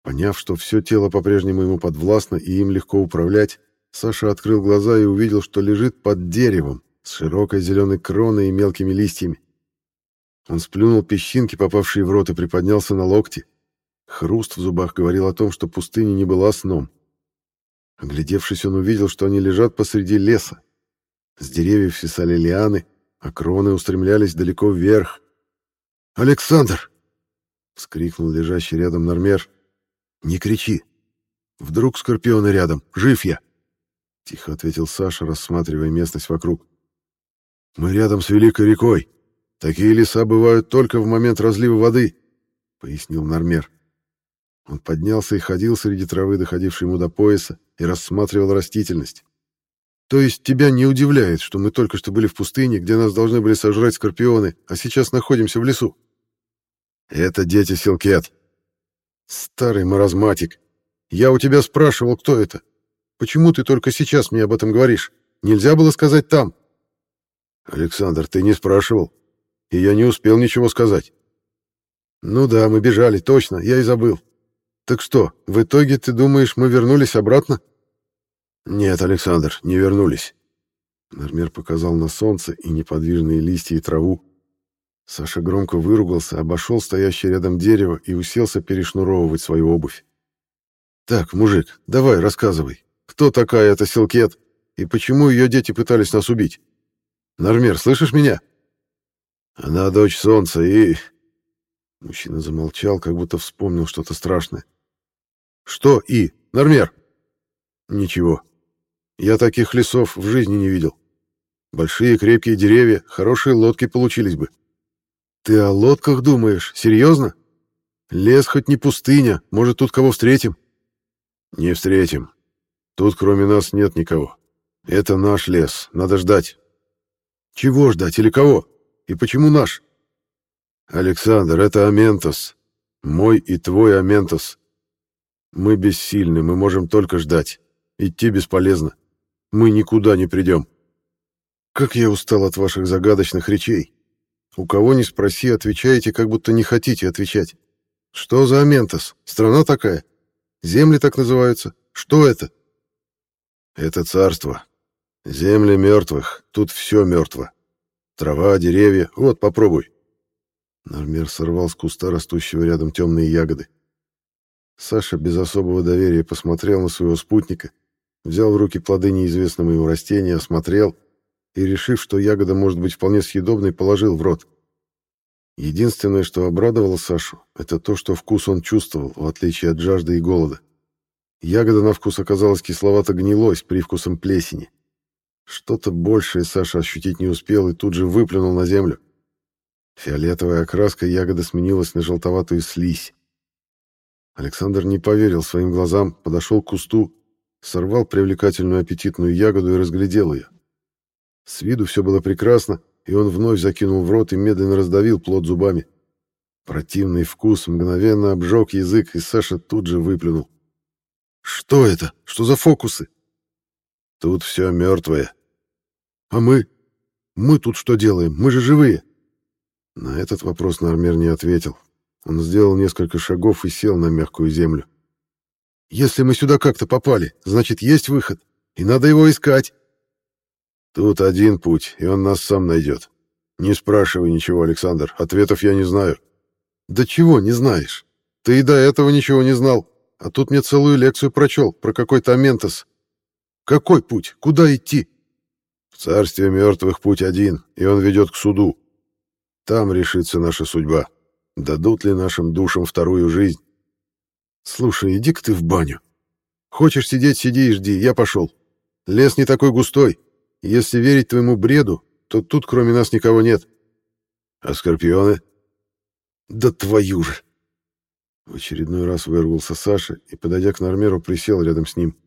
Поняв, что все тело по-прежнему ему подвластно и им легко управлять, Саша открыл глаза и увидел, что лежит под деревом с широкой зеленой кроной и мелкими листьями. Он сплюнул песчинки, попавшие в рот, и приподнялся на локти. Хруст в зубах говорил о том, что пустыня не была сном. Оглядевшись, он увидел, что они лежат посреди леса. С деревьев свисали лианы, а кроны устремлялись далеко вверх. «Александр!» — вскрикнул лежащий рядом Нормер. «Не кричи! Вдруг скорпионы рядом! Жив я!» — тихо ответил Саша, рассматривая местность вокруг. «Мы рядом с Великой рекой. Такие леса бывают только в момент разлива воды», — пояснил Нормер. Он поднялся и ходил среди травы, доходившей ему до пояса, и рассматривал растительность. То есть тебя не удивляет, что мы только что были в пустыне, где нас должны были сожрать скорпионы, а сейчас находимся в лесу? Это дети Силкет. Старый маразматик. Я у тебя спрашивал, кто это. Почему ты только сейчас мне об этом говоришь? Нельзя было сказать там. Александр, ты не спрашивал, и я не успел ничего сказать. Ну да, мы бежали, точно, я и забыл. Так что, в итоге ты думаешь, мы вернулись обратно? — «Нет, Александр, не вернулись». Нормер показал на солнце и неподвижные листья и траву. Саша громко выругался, обошел стоящее рядом дерево и уселся перешнуровывать свою обувь. «Так, мужик, давай, рассказывай, кто такая эта Силкет и почему ее дети пытались нас убить? Нормер, слышишь меня?» Она дочь солнца и...» Мужчина замолчал, как будто вспомнил что-то страшное. «Что «и»? Нормер?» «Ничего. Я таких лесов в жизни не видел. Большие крепкие деревья, хорошие лодки получились бы». «Ты о лодках думаешь? Серьезно? Лес хоть не пустыня, может, тут кого встретим?» «Не встретим. Тут кроме нас нет никого. Это наш лес, надо ждать». «Чего ждать или кого? И почему наш?» «Александр, это Аментос. Мой и твой Аментос. Мы бессильны, мы можем только ждать. Идти бесполезно. Мы никуда не придем». «Как я устал от ваших загадочных речей. У кого ни спроси, отвечаете, как будто не хотите отвечать. Что за Аментос? Страна такая? Земли так называются? Что это?» «Это царство. Земли мертвых. Тут все мертво. Трава, деревья. Вот, попробуй». Нормер сорвал с куста растущего рядом темные ягоды. Саша без особого доверия посмотрел на своего спутника, взял в руки плоды неизвестного ему растения, осмотрел и, решив, что ягода может быть вполне съедобной, положил в рот. Единственное, что обрадовало Сашу, это то, что вкус он чувствовал, в отличие от жажды и голода. Ягода на вкус оказалась кисловато-гнилой, с привкусом плесени. Что-то большее Саша ощутить не успел и тут же выплюнул на землю. Фиолетовая окраска ягоды сменилась на желтоватую слизь. Александр не поверил своим глазам, подошел к кусту, сорвал привлекательную аппетитную ягоду и разглядел ее. С виду все было прекрасно, и он вновь закинул в рот и медленно раздавил плод зубами. Противный вкус мгновенно обжег язык, и Саша тут же выплюнул. «Что это? Что за фокусы?» «Тут все мертвое». «А мы? Мы тут что делаем? Мы же живые!» На этот вопрос Нормер не ответил. Он сделал несколько шагов и сел на мягкую землю. «Если мы сюда как-то попали, значит, есть выход, и надо его искать». «Тут один путь, и он нас сам найдет. Не спрашивай ничего, Александр, ответов я не знаю». «Да чего не знаешь? Ты и до этого ничего не знал, а тут мне целую лекцию прочел про какой-то Аментос. Какой путь? Куда идти?» «В царстве мертвых путь один, и он ведет к суду. Там решится наша судьба. Дадут ли нашим душам вторую жизнь? Слушай, иди-ка ты в баню. Хочешь сидеть, сиди и жди, я пошел. Лес не такой густой. Если верить твоему бреду, то тут кроме нас никого нет. А скорпионы? Да твою же! В очередной раз вырвался Саша и, подойдя к Нормеру, присел рядом с ним.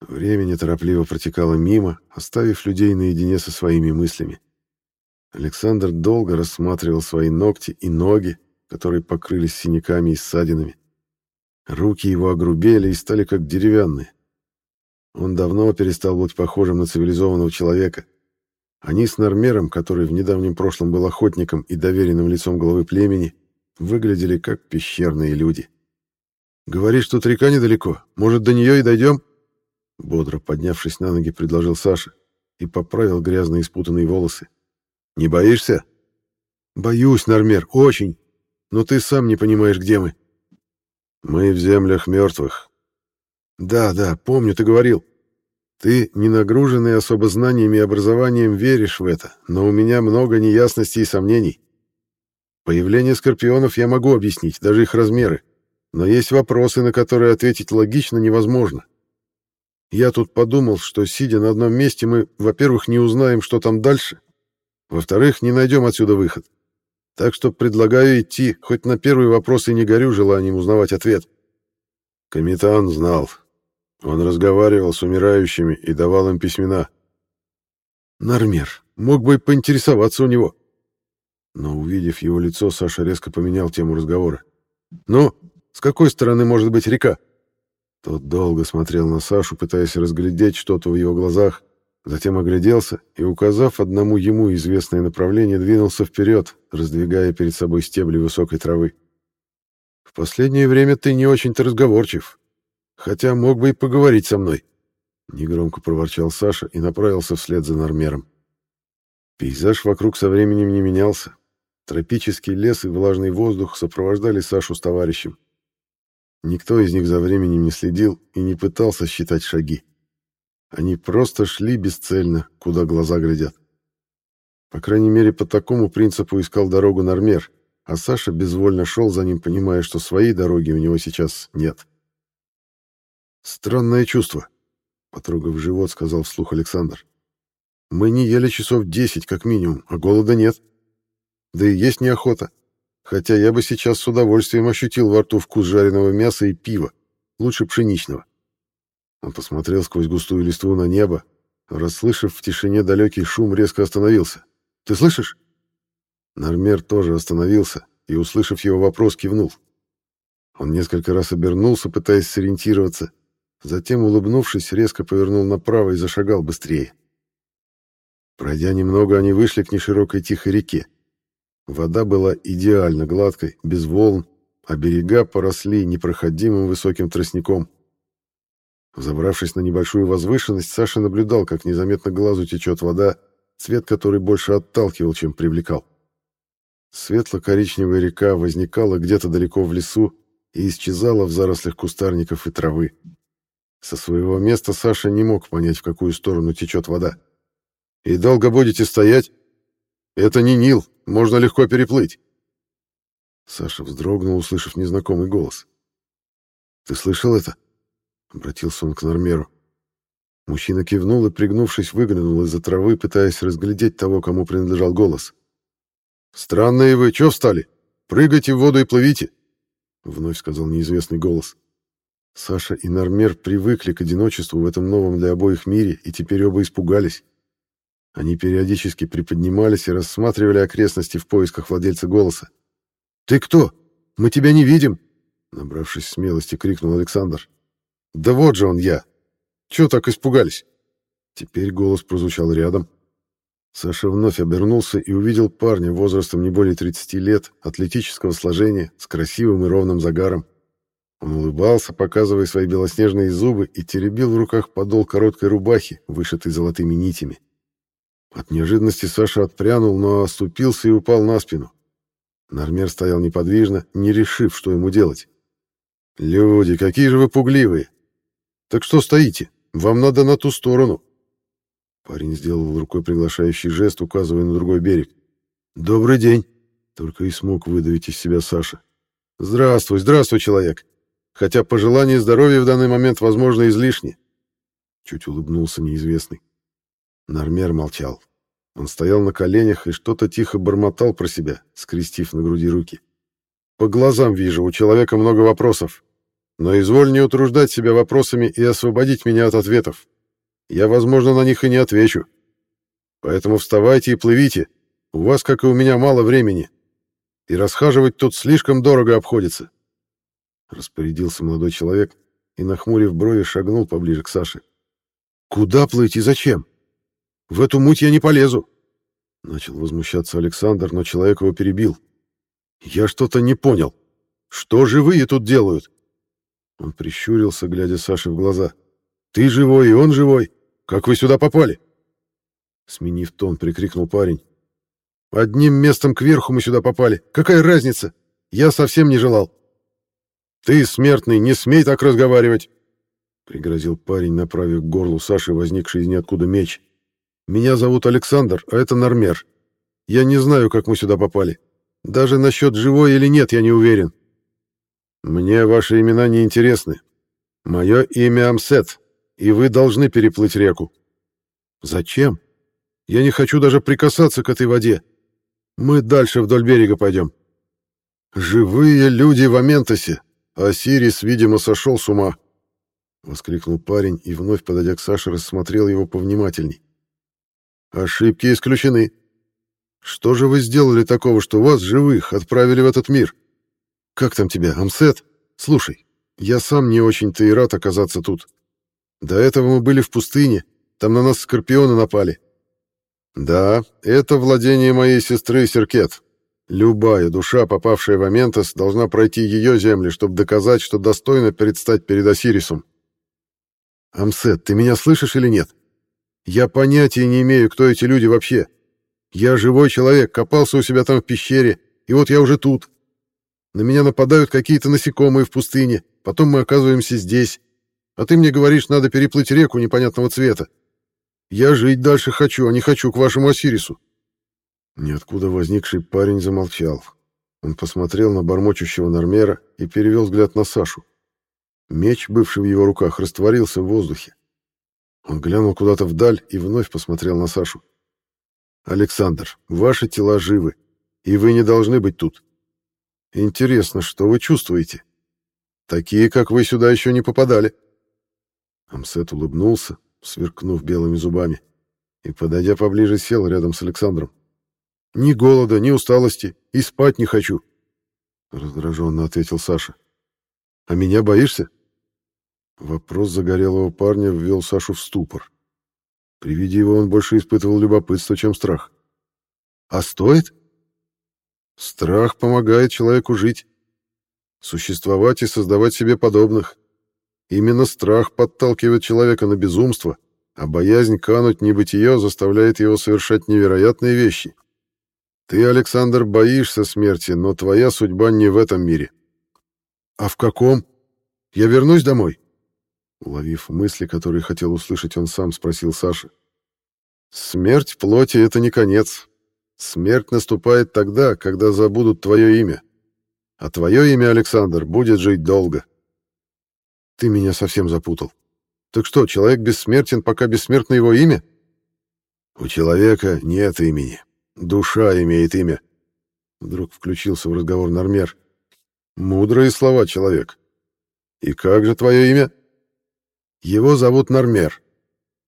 Время неторопливо протекало мимо, оставив людей наедине со своими мыслями. Александр долго рассматривал свои ногти и ноги, которые покрылись синяками и ссадинами. Руки его огрубели и стали как деревянные. Он давно перестал быть похожим на цивилизованного человека. Они с Нормером, который в недавнем прошлом был охотником и доверенным лицом главы племени, выглядели как пещерные люди. «Говоришь, тут река недалеко. Может, до нее и дойдем?» Бодро поднявшись на ноги, предложил Саша и поправил грязные спутанные волосы. Не боишься? Боюсь, Нормер, очень. Но ты сам не понимаешь, где мы. Мы в землях мертвых. Да, да, помню, ты говорил. Ты, не нагруженный особо знаниями и образованием, веришь в это, но у меня много неясностей и сомнений. Появление скорпионов я могу объяснить, даже их размеры, но есть вопросы, на которые ответить логично невозможно. Я тут подумал, что, сидя на одном месте, мы, во-первых, не узнаем, что там дальше, во-вторых, не найдем отсюда выход. Так что предлагаю идти, хоть на первый вопрос и не горю желанием узнавать ответ. Комитан знал. Он разговаривал с умирающими и давал им письмена. Нормер, мог бы поинтересоваться у него. Но, увидев его лицо, Саша резко поменял тему разговора. «Ну, с какой стороны может быть река?» Тот долго смотрел на Сашу, пытаясь разглядеть что-то в его глазах, Затем огляделся и, указав одному ему известное направление, двинулся вперед, раздвигая перед собой стебли высокой травы. «В последнее время ты не очень-то разговорчив, хотя мог бы и поговорить со мной», — негромко проворчал Саша и направился вслед за Нормером. Пейзаж вокруг со временем не менялся. Тропический лес и влажный воздух сопровождали Сашу с товарищем. Никто из них за временем не следил и не пытался считать шаги. Они просто шли бесцельно, куда глаза глядят. По крайней мере, по такому принципу искал дорогу Нормер, а Саша безвольно шел за ним, понимая, что своей дороги у него сейчас нет. «Странное чувство», — потрогав живот, сказал вслух Александр. «Мы не ели часов десять, как минимум, а голода нет. Да и есть неохота. Хотя я бы сейчас с удовольствием ощутил во рту вкус жареного мяса и пива, лучше пшеничного». Он посмотрел сквозь густую листву на небо, расслышав в тишине далекий шум, резко остановился. «Ты слышишь?» Нормер тоже остановился и, услышав его вопрос, кивнул. Он несколько раз обернулся, пытаясь сориентироваться, затем, улыбнувшись, резко повернул направо и зашагал быстрее. Пройдя немного, они вышли к неширокой тихой реке. Вода была идеально гладкой, без волн, а берега поросли непроходимым высоким тростником. Забравшись на небольшую возвышенность, Саша наблюдал, как незаметно глазу течет вода, цвет которой больше отталкивал, чем привлекал. Светло-коричневая река возникала где-то далеко в лесу и исчезала в зарослях кустарников и травы. Со своего места Саша не мог понять, в какую сторону течет вода. «И долго будете стоять? Это не Нил, можно легко переплыть». Саша вздрогнул, услышав незнакомый голос. «Ты слышал это?» — обратился он к Нормеру. Мужчина кивнул и, пригнувшись, выглянул из-за травы, пытаясь разглядеть того, кому принадлежал голос. «Странные вы, чё встали? Прыгайте в воду и плывите!» — вновь сказал неизвестный голос. Саша и Нормер привыкли к одиночеству в этом новом для обоих мире и теперь оба испугались. Они периодически приподнимались и рассматривали окрестности в поисках владельца голоса. «Ты кто? Мы тебя не видим!» Набравшись смелости, крикнул Александр. «Да вот же он я! Чего так испугались?» Теперь голос прозвучал рядом. Саша вновь обернулся и увидел парня возрастом не более 30 лет, атлетического сложения, с красивым и ровным загаром. Он улыбался, показывая свои белоснежные зубы, и теребил в руках подол короткой рубахи, вышитой золотыми нитями. От неожиданности Саша отпрянул, но оступился и упал на спину. Нормер стоял неподвижно, не решив, что ему делать. «Люди, какие же вы пугливые! Так что стоите? Вам надо на ту сторону!» Парень сделал рукой приглашающий жест, указывая на другой берег. «Добрый день!» — только и смог выдавить из себя Саша. «Здравствуй, здравствуй, человек! Хотя пожелание здоровья в данный момент, возможно, излишне!» Чуть улыбнулся неизвестный. Нормер молчал. Он стоял на коленях и что-то тихо бормотал про себя, скрестив на груди руки. «По глазам вижу, у человека много вопросов. Но изволь не утруждать себя вопросами и освободить меня от ответов. Я, возможно, на них и не отвечу. Поэтому вставайте и плывите. У вас, как и у меня, мало времени. И расхаживать тут слишком дорого обходится. Распорядился молодой человек и, нахмурив брови, шагнул поближе к Саше. «Куда плыть и зачем? В эту муть я не полезу!» Начал возмущаться Александр, но человек его перебил. «Я что-то не понял. Что живые тут делают?» Он прищурился, глядя Саше в глаза. «Ты живой, и он живой. Как вы сюда попали?» Сменив тон, прикрикнул парень. «Одним местом кверху мы сюда попали. Какая разница? Я совсем не желал». «Ты, смертный, не смей так разговаривать!» Пригрозил парень, направив к горлу Саши возникший из ниоткуда меч. «Меня зовут Александр, а это Нормер. Я не знаю, как мы сюда попали. Даже насчет живой или нет я не уверен. Мне ваши имена не интересны. Мое имя Амсет, и вы должны переплыть реку. Зачем? Я не хочу даже прикасаться к этой воде. Мы дальше вдоль берега пойдем. Живые люди в Аментосе. А Сирис, видимо, сошел с ума. Воскликнул парень и, вновь подойдя к Саше, рассмотрел его повнимательней. Ошибки исключены. Что же вы сделали такого, что вас, живых, отправили в этот мир? Как там тебя, Амсет? Слушай, я сам не очень-то и рад оказаться тут. До этого мы были в пустыне, там на нас скорпионы напали. Да, это владение моей сестры Серкет. Любая душа, попавшая в Аментос, должна пройти ее земли, чтобы доказать, что достойна предстать перед Осирисом. Амсет, ты меня слышишь или нет? Я понятия не имею, кто эти люди вообще. Я живой человек, копался у себя там в пещере, и вот я уже тут. На меня нападают какие-то насекомые в пустыне, потом мы оказываемся здесь. А ты мне говоришь, надо переплыть реку непонятного цвета. Я жить дальше хочу, а не хочу к вашему Осирису. Ниоткуда возникший парень замолчал. Он посмотрел на бормочущего Нормера и перевел взгляд на Сашу. Меч, бывший в его руках, растворился в воздухе. Он глянул куда-то вдаль и вновь посмотрел на Сашу. «Александр, ваши тела живы, и вы не должны быть тут. Интересно, что вы чувствуете? Такие, как вы, сюда еще не попадали». Амсет улыбнулся, сверкнув белыми зубами, и, подойдя поближе, сел рядом с Александром. «Ни голода, ни усталости, и спать не хочу», — раздраженно ответил Саша. «А меня боишься?» Вопрос загорелого парня ввел Сашу в ступор. При виде его он больше испытывал любопытство, чем страх. «А стоит?» «Страх помогает человеку жить, существовать и создавать себе подобных. Именно страх подталкивает человека на безумство, а боязнь кануть небытие заставляет его совершать невероятные вещи. Ты, Александр, боишься смерти, но твоя судьба не в этом мире. А в каком? Я вернусь домой? Уловив мысли, которые хотел услышать, он сам спросил Саши. Смерть плоти — это не конец. Смерть наступает тогда, когда забудут твое имя. А твое имя, Александр, будет жить долго. Ты меня совсем запутал. Так что, человек бессмертен, пока бессмертно его имя? У человека нет имени. Душа имеет имя. Вдруг включился в разговор Нормер. Мудрые слова, человек. И как же твое имя? Его зовут Нормер.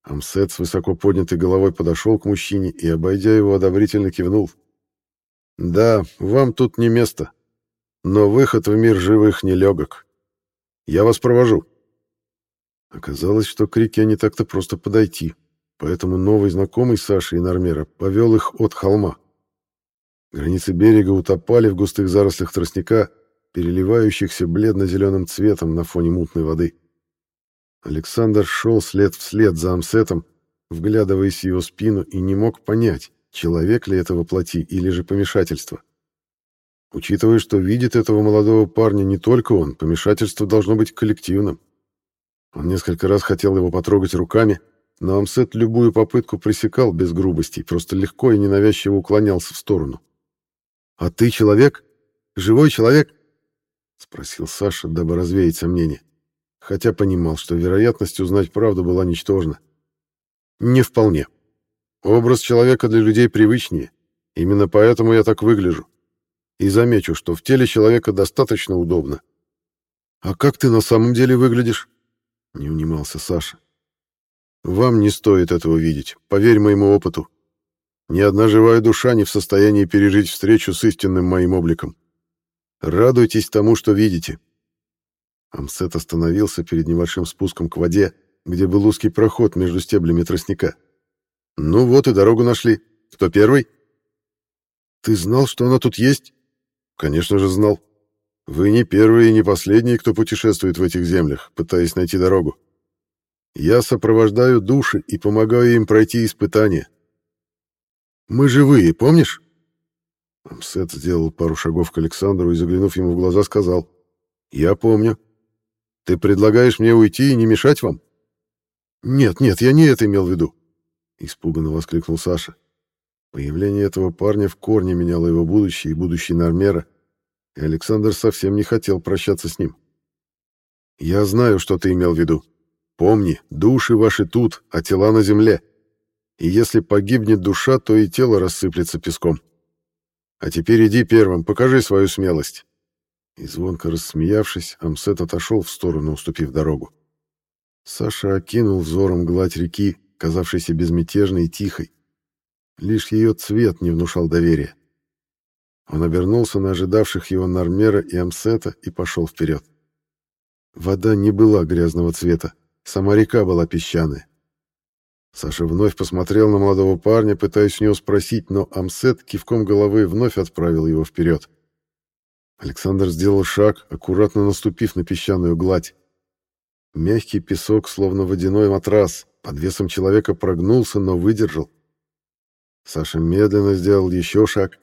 Амсет с высоко поднятой головой подошел к мужчине и, обойдя его, одобрительно кивнул. «Да, вам тут не место, но выход в мир живых нелегок. Я вас провожу». Оказалось, что к реке не так-то просто подойти, поэтому новый знакомый Саши и Нормера повел их от холма. Границы берега утопали в густых зарослях тростника, переливающихся бледно-зеленым цветом на фоне мутной воды. Александр шел след вслед за Амсетом, вглядываясь в его спину, и не мог понять, человек ли это воплоти или же помешательство. Учитывая, что видит этого молодого парня не только он, помешательство должно быть коллективным. Он несколько раз хотел его потрогать руками, но Амсет любую попытку пресекал без грубостей, просто легко и ненавязчиво уклонялся в сторону. «А ты человек? Живой человек?» — спросил Саша, дабы развеять сомнения, хотя понимал, что вероятность узнать правду была ничтожна. «Не вполне. Образ человека для людей привычнее, именно поэтому я так выгляжу. И замечу, что в теле человека достаточно удобно. А как ты на самом деле выглядишь?» Не унимался Саша. Вам не стоит этого видеть, поверь моему опыту. Ни одна живая душа не в состоянии пережить встречу с истинным моим обликом. Радуйтесь тому, что видите. Амсет остановился перед небольшим спуском к воде, где был узкий проход между стеблями тростника. Ну вот и дорогу нашли. Кто первый? Ты знал, что она тут есть? Конечно же знал. Вы не первые и не последние, кто путешествует в этих землях, пытаясь найти дорогу. Я сопровождаю души и помогаю им пройти испытания. Мы живые, помнишь? Амсет сделал пару шагов к Александру и, заглянув ему в глаза, сказал. Я помню. Ты предлагаешь мне уйти и не мешать вам? Нет, нет, я не это имел в виду. Испуганно воскликнул Саша. Появление этого парня в корне меняло его будущее и будущее Нормера, и Александр совсем не хотел прощаться с ним. «Я знаю, что ты имел в виду. Помни, души ваши тут, а тела на земле. И если погибнет душа, то и тело рассыплется песком. А теперь иди первым, покажи свою смелость». И звонко рассмеявшись, Амсет отошел в сторону, уступив дорогу. Саша окинул взором гладь реки, казавшейся безмятежной и тихой. Лишь ее цвет не внушал доверия. Он обернулся на ожидавших его Нормера и Амсета и пошел вперед. Вода не была грязного цвета, сама река была песчаная. Саша вновь посмотрел на молодого парня, пытаясь у него спросить, но Амсет кивком головы вновь отправил его вперед. Александр сделал шаг, аккуратно наступив на песчаную гладь. Мягкий песок, словно водяной матрас, под весом человека прогнулся, но выдержал. Саша медленно сделал еще шаг,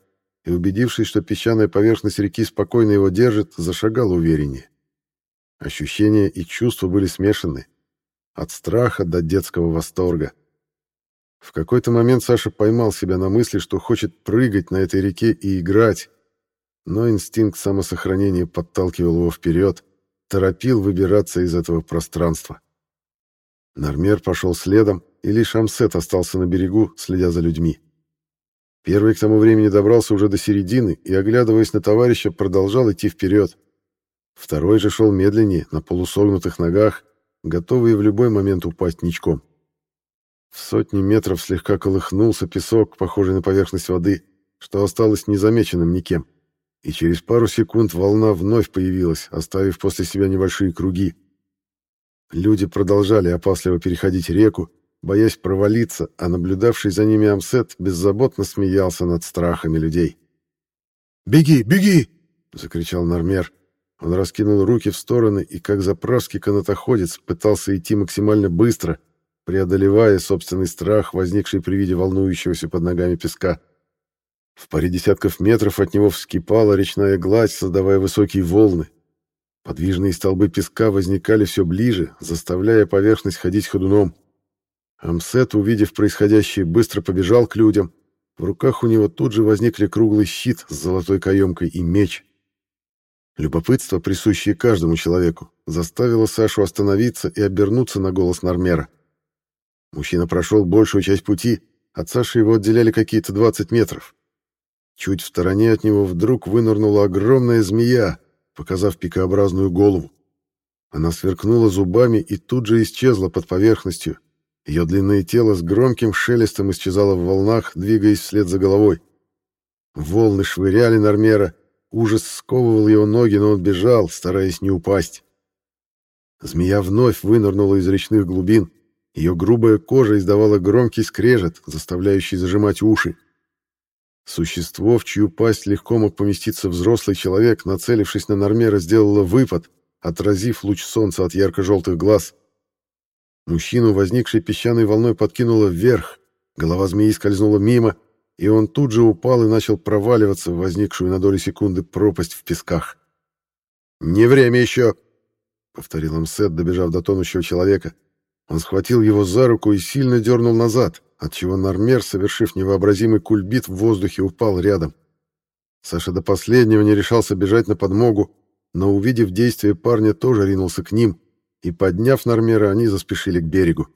и, убедившись, что песчаная поверхность реки спокойно его держит, зашагал увереннее. Ощущения и чувства были смешаны. От страха до детского восторга. В какой-то момент Саша поймал себя на мысли, что хочет прыгать на этой реке и играть, но инстинкт самосохранения подталкивал его вперед, торопил выбираться из этого пространства. Нормер пошел следом, и лишь Амсет остался на берегу, следя за людьми. Первый к тому времени добрался уже до середины и, оглядываясь на товарища, продолжал идти вперед. Второй же шел медленнее, на полусогнутых ногах, готовый в любой момент упасть ничком. В сотни метров слегка колыхнулся песок, похожий на поверхность воды, что осталось незамеченным никем. И через пару секунд волна вновь появилась, оставив после себя небольшие круги. Люди продолжали опасливо переходить реку, боясь провалиться, а наблюдавший за ними Амсет беззаботно смеялся над страхами людей. «Беги, беги!» — закричал Нормер. Он раскинул руки в стороны и, как заправский канатоходец, пытался идти максимально быстро, преодолевая собственный страх, возникший при виде волнующегося под ногами песка. В паре десятков метров от него вскипала речная гладь, создавая высокие волны. Подвижные столбы песка возникали все ближе, заставляя поверхность ходить ходуном. Амсет, увидев происходящее, быстро побежал к людям. В руках у него тут же возникли круглый щит с золотой каемкой и меч. Любопытство, присущее каждому человеку, заставило Сашу остановиться и обернуться на голос Нормера. Мужчина прошел большую часть пути, от Саши его отделяли какие-то 20 метров. Чуть в стороне от него вдруг вынырнула огромная змея, показав пикообразную голову. Она сверкнула зубами и тут же исчезла под поверхностью, ее длинное тело с громким шелестом исчезало в волнах, двигаясь вслед за головой. Волны швыряли Нормера, ужас сковывал его ноги, но он бежал, стараясь не упасть. Змея вновь вынырнула из речных глубин. Ее грубая кожа издавала громкий скрежет, заставляющий зажимать уши. Существо, в чью пасть легко мог поместиться взрослый человек, нацелившись на Нормера, сделало выпад, отразив луч солнца от ярко-желтых глаз. Мужчину, возникшей песчаной волной, подкинуло вверх, голова змеи скользнула мимо, и он тут же упал и начал проваливаться в возникшую на доли секунды пропасть в песках. «Не время еще!» — повторил Амсет, добежав до тонущего человека. Он схватил его за руку и сильно дернул назад, отчего Нормер, совершив невообразимый кульбит, в воздухе упал рядом. Саша до последнего не решался бежать на подмогу, но, увидев действие парня, тоже ринулся к ним, и, подняв Нормера, они заспешили к берегу.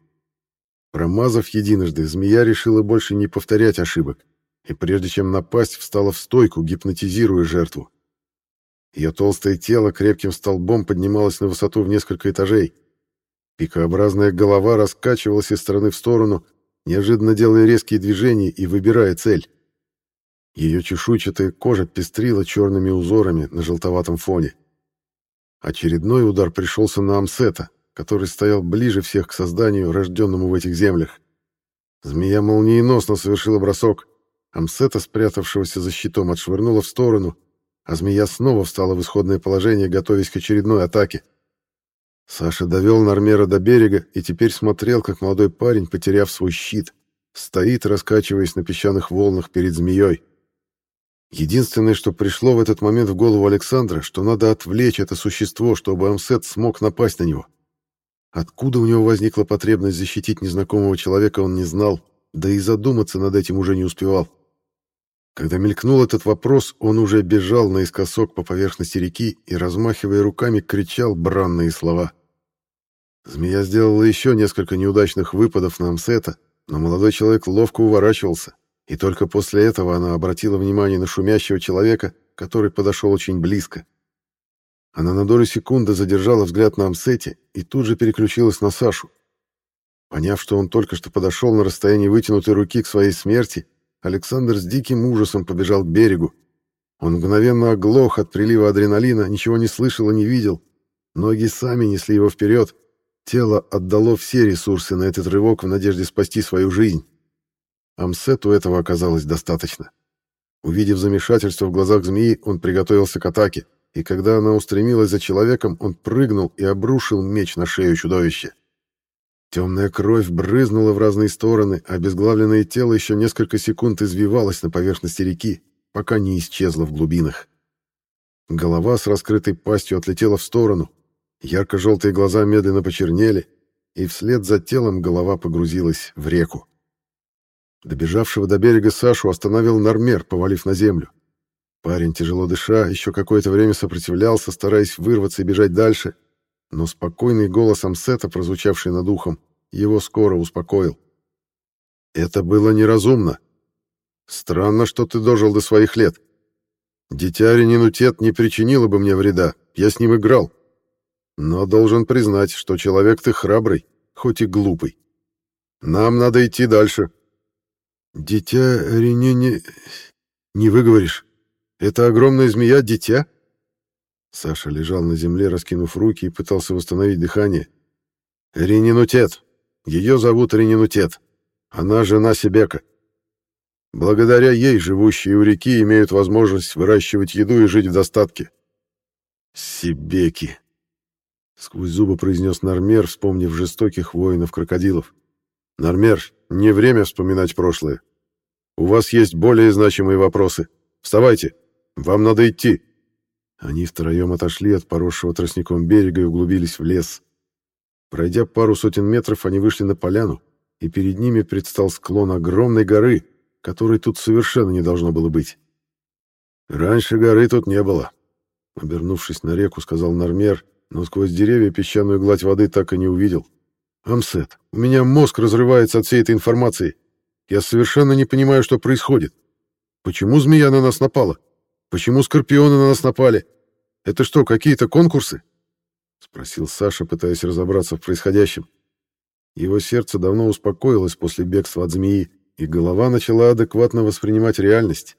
Промазав единожды, змея решила больше не повторять ошибок, и прежде чем напасть, встала в стойку, гипнотизируя жертву. Ее толстое тело крепким столбом поднималось на высоту в несколько этажей. Пикообразная голова раскачивалась из стороны в сторону, неожиданно делая резкие движения и выбирая цель. Ее чешуйчатая кожа пестрила черными узорами на желтоватом фоне. Очередной удар пришелся на Амсета, который стоял ближе всех к созданию, рожденному в этих землях. Змея молниеносно совершила бросок. Амсета, спрятавшегося за щитом, отшвырнула в сторону, а змея снова встала в исходное положение, готовясь к очередной атаке. Саша довел Нормера до берега и теперь смотрел, как молодой парень, потеряв свой щит, стоит, раскачиваясь на песчаных волнах перед змеей. Единственное, что пришло в этот момент в голову Александра, что надо отвлечь это существо, чтобы Амсет смог напасть на него. Откуда у него возникла потребность защитить незнакомого человека, он не знал, да и задуматься над этим уже не успевал. Когда мелькнул этот вопрос, он уже бежал наискосок по поверхности реки и, размахивая руками, кричал бранные слова. Змея сделала еще несколько неудачных выпадов на Амсета, но молодой человек ловко уворачивался, и только после этого она обратила внимание на шумящего человека, который подошел очень близко. Она на долю секунды задержала взгляд на Амсете и тут же переключилась на Сашу. Поняв, что он только что подошел на расстоянии вытянутой руки к своей смерти, Александр с диким ужасом побежал к берегу. Он мгновенно оглох от прилива адреналина, ничего не слышал и не видел. Ноги сами несли его вперед. Тело отдало все ресурсы на этот рывок в надежде спасти свою жизнь. Амсету этого оказалось достаточно. Увидев замешательство в глазах змеи, он приготовился к атаке, и когда она устремилась за человеком, он прыгнул и обрушил меч на шею чудовища. Темная кровь брызнула в разные стороны, а обезглавленное тело еще несколько секунд извивалось на поверхности реки, пока не исчезло в глубинах. Голова с раскрытой пастью отлетела в сторону, ярко-желтые глаза медленно почернели, и вслед за телом голова погрузилась в реку. Добежавшего до берега Сашу остановил Нормер, повалив на землю. Парень, тяжело дыша, еще какое-то время сопротивлялся, стараясь вырваться и бежать дальше, но спокойный голос Амсета, прозвучавший над ухом, его скоро успокоил. «Это было неразумно. Странно, что ты дожил до своих лет. Дитя Ренинутет не причинило бы мне вреда, я с ним играл. Но должен признать, что человек ты храбрый, хоть и глупый. Нам надо идти дальше». «Дитя Рене не... не выговоришь. Это огромная змея — дитя?» Саша лежал на земле, раскинув руки, и пытался восстановить дыхание. «Ренинутет. Ее зовут Ренинутет. Она жена Себека. Благодаря ей живущие у реки имеют возможность выращивать еду и жить в достатке». «Себеки!» — сквозь зубы произнес Нормер, вспомнив жестоких воинов-крокодилов. «Нормер, не время вспоминать прошлое. У вас есть более значимые вопросы. Вставайте, вам надо идти». Они втроем отошли от поросшего тростником берега и углубились в лес. Пройдя пару сотен метров, они вышли на поляну, и перед ними предстал склон огромной горы, которой тут совершенно не должно было быть. «Раньше горы тут не было», — обернувшись на реку, сказал Нормер, но сквозь деревья песчаную гладь воды так и не увидел. «Амсет, у меня мозг разрывается от всей этой информации. Я совершенно не понимаю, что происходит. Почему змея на нас напала? Почему скорпионы на нас напали? Это что, какие-то конкурсы?» — спросил Саша, пытаясь разобраться в происходящем. Его сердце давно успокоилось после бегства от змеи, и голова начала адекватно воспринимать реальность.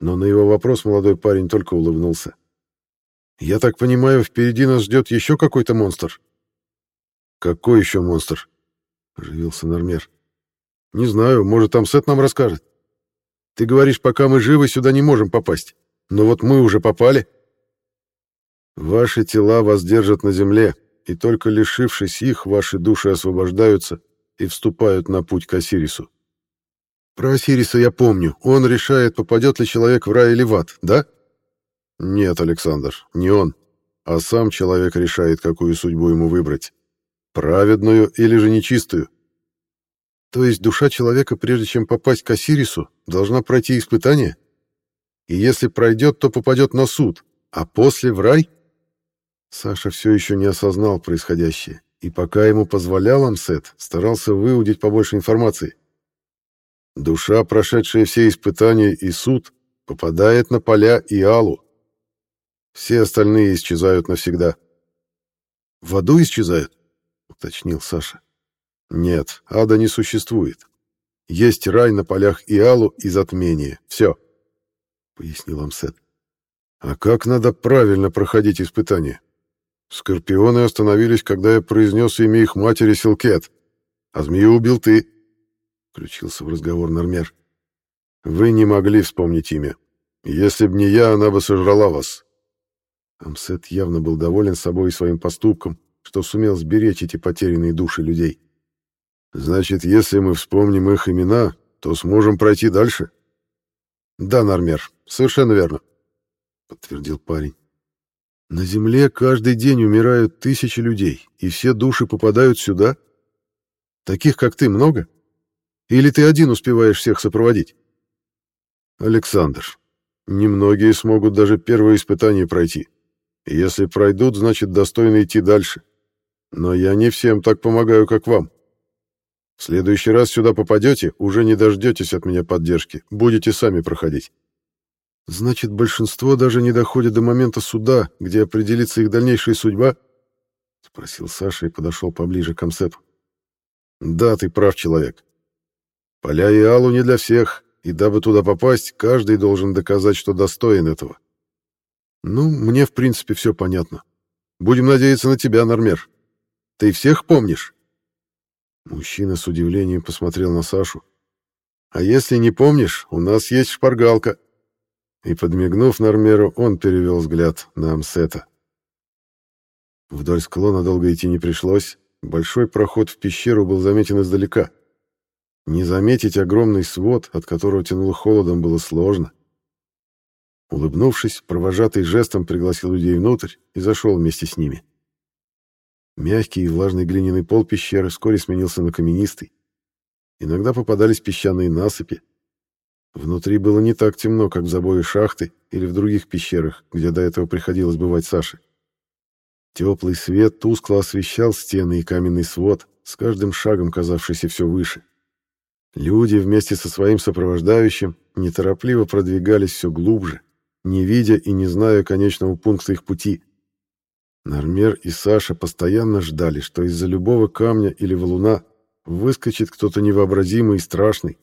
Но на его вопрос молодой парень только улыбнулся. «Я так понимаю, впереди нас ждет еще какой-то монстр?» «Какой еще монстр?» — оживился Нормер. Не знаю, может, там Сет нам расскажет. Ты говоришь, пока мы живы, сюда не можем попасть. Но вот мы уже попали. Ваши тела вас держат на земле, и только лишившись их, ваши души освобождаются и вступают на путь к Осирису. Про Осириса я помню. Он решает, попадет ли человек в рай или в ад, да? Нет, Александр, не он. А сам человек решает, какую судьбу ему выбрать. Праведную или же нечистую. То есть душа человека, прежде чем попасть к Осирису, должна пройти испытание? И если пройдет, то попадет на суд, а после в рай? Саша все еще не осознал происходящее, и пока ему позволял Амсет, старался выудить побольше информации. Душа, прошедшая все испытания и суд, попадает на поля и Алу. Все остальные исчезают навсегда. «В аду исчезают?» — уточнил Саша. Нет, ада не существует. Есть рай на полях Иалу и затмение. Все, — пояснил Амсет. А как надо правильно проходить испытания? Скорпионы остановились, когда я произнес имя их матери Силкет, а змею убил ты, — включился в разговор Нормер. Вы не могли вспомнить имя. Если б не я, она бы сожрала вас. Амсет явно был доволен собой и своим поступком, что сумел сберечь эти потерянные души людей. Значит, если мы вспомним их имена, то сможем пройти дальше? Да, Нормер, совершенно верно, подтвердил парень. На земле каждый день умирают тысячи людей, и все души попадают сюда? Таких, как ты, много? Или ты один успеваешь всех сопроводить? Александр, немногие смогут даже первое испытание пройти. Если пройдут, значит, достойно идти дальше. Но я не всем так помогаю, как вам. В следующий раз сюда попадете, уже не дождетесь от меня поддержки, будете сами проходить. Значит, большинство даже не доходит до момента суда, где определится их дальнейшая судьба? Спросил Саша и подошел поближе к Амсепу. Да, ты прав, человек. Поля и Алу не для всех, и дабы туда попасть, каждый должен доказать, что достоин этого. Ну, мне, в принципе, все понятно. Будем надеяться на тебя, Нормер. Ты всех помнишь? Мужчина с удивлением посмотрел на Сашу. «А если не помнишь, у нас есть шпаргалка». И, подмигнув Нормеру, он перевел взгляд на Амсета. Вдоль склона долго идти не пришлось. Большой проход в пещеру был заметен издалека. Не заметить огромный свод, от которого тянуло холодом, было сложно. Улыбнувшись, провожатый жестом пригласил людей внутрь и зашел вместе с ними. Мягкий и влажный глиняный пол пещеры вскоре сменился на каменистый. Иногда попадались песчаные насыпи. Внутри было не так темно, как в забое шахты или в других пещерах, где до этого приходилось бывать Саше. Теплый свет тускло освещал стены и каменный свод, с каждым шагом казавшийся все выше. Люди вместе со своим сопровождающим неторопливо продвигались все глубже, не видя и не зная конечного пункта их пути. Нормер и Саша постоянно ждали, что из-за любого камня или валуна выскочит кто-то невообразимый и страшный.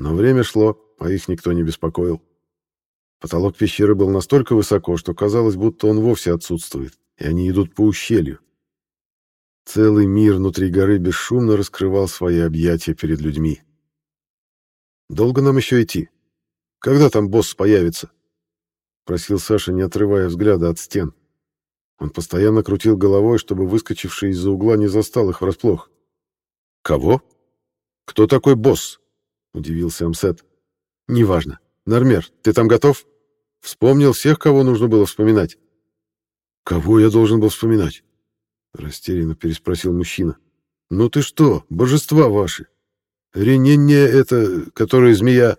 Но время шло, а их никто не беспокоил. Потолок пещеры был настолько высоко, что казалось, будто он вовсе отсутствует, и они идут по ущелью. Целый мир внутри горы бесшумно раскрывал свои объятия перед людьми. «Долго нам еще идти? Когда там босс появится?» — просил Саша, не отрывая взгляда от стен. Он постоянно крутил головой, чтобы выскочивший из-за угла не застал их врасплох. «Кого? Кто такой босс?» — удивился Амсет. «Неважно. Нормер, ты там готов? Вспомнил всех, кого нужно было вспоминать?» «Кого я должен был вспоминать?» — растерянно переспросил мужчина. «Ну ты что, божества ваши? Ренение это, которая змея,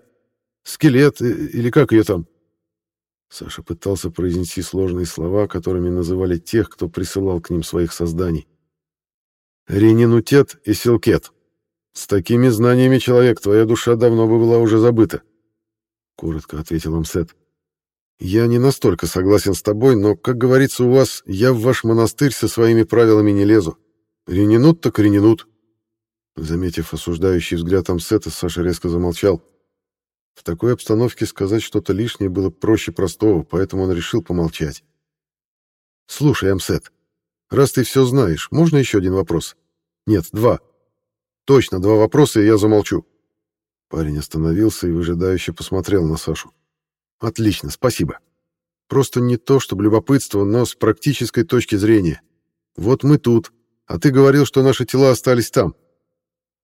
скелет или как ее там?» Саша пытался произнести сложные слова, которыми называли тех, кто присылал к ним своих созданий. Ренинутет и Силкет. С такими знаниями, человек, твоя душа давно бы была уже забыта. Коротко ответил Амсет. Я не настолько согласен с тобой, но, как говорится у вас, я в ваш монастырь со своими правилами не лезу. Ренинут так ренинут. Заметив осуждающий взгляд Амсета, Саша резко замолчал. В такой обстановке сказать что-то лишнее было проще простого, поэтому он решил помолчать. «Слушай, Амсет, раз ты все знаешь, можно еще один вопрос?» Нет, два. Точно, два вопроса, и я замолчу. Парень остановился и выжидающе посмотрел на Сашу. Отлично, спасибо. Просто не то, чтобы любопытство, но с практической точки зрения. Вот мы тут, а ты говорил, что наши тела остались там.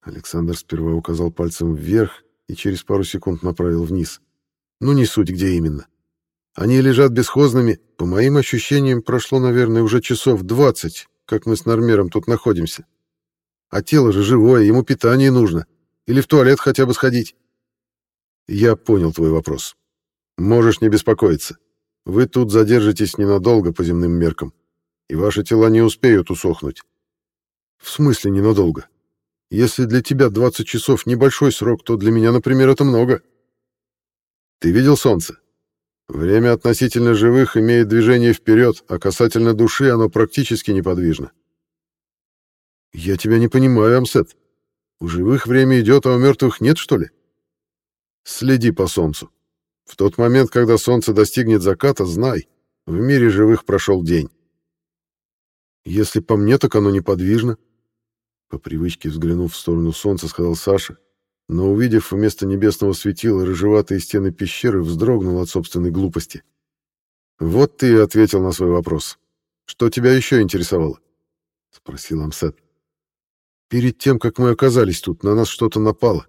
Александр сперва указал пальцем вверх и через пару секунд направил вниз. Ну, не суть, где именно. Они лежат бесхозными. По моим ощущениям, прошло, наверное, уже часов двадцать, как мы с Нормером тут находимся. А тело же живое, ему питание нужно. Или в туалет хотя бы сходить. Я понял твой вопрос. Можешь не беспокоиться. Вы тут задержитесь ненадолго по земным меркам, и ваши тела не успеют усохнуть. В смысле ненадолго? Если для тебя 20 часов небольшой срок, то для меня, например, это много. Ты видел солнце? Время относительно живых имеет движение вперед, а касательно души оно практически неподвижно. «Я тебя не понимаю, Амсет. У живых время идет, а у мертвых нет, что ли?» «Следи по солнцу. В тот момент, когда солнце достигнет заката, знай, в мире живых прошел день. Если по мне, так оно неподвижно». По привычке взглянув в сторону солнца, сказал Саша, но, увидев вместо небесного светила рыжеватые стены пещеры, вздрогнул от собственной глупости. «Вот ты и ответил на свой вопрос. Что тебя еще интересовало?» — спросил Амсет. Перед тем, как мы оказались тут, на нас что-то напало.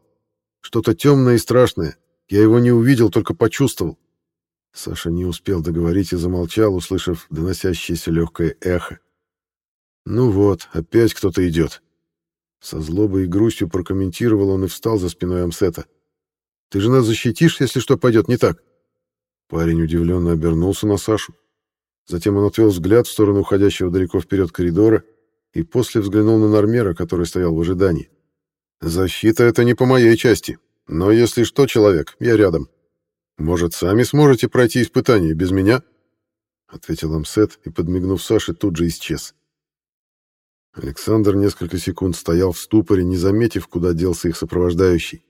Что-то темное и страшное. Я его не увидел, только почувствовал. Саша не успел договорить и замолчал, услышав доносящееся легкое эхо. «Ну вот, опять кто-то идет». Со злобой и грустью прокомментировал он и встал за спиной Амсета. «Ты же нас защитишь, если что пойдет не так?» Парень удивленно обернулся на Сашу. Затем он отвел взгляд в сторону уходящего далеко вперед коридора и после взглянул на Нормера, который стоял в ожидании. «Защита — это не по моей части, но если что, человек, я рядом. Может, сами сможете пройти испытание без меня?» — ответил Амсет и, подмигнув Саше, тут же исчез. Александр несколько секунд стоял в ступоре, не заметив, куда делся их сопровождающий.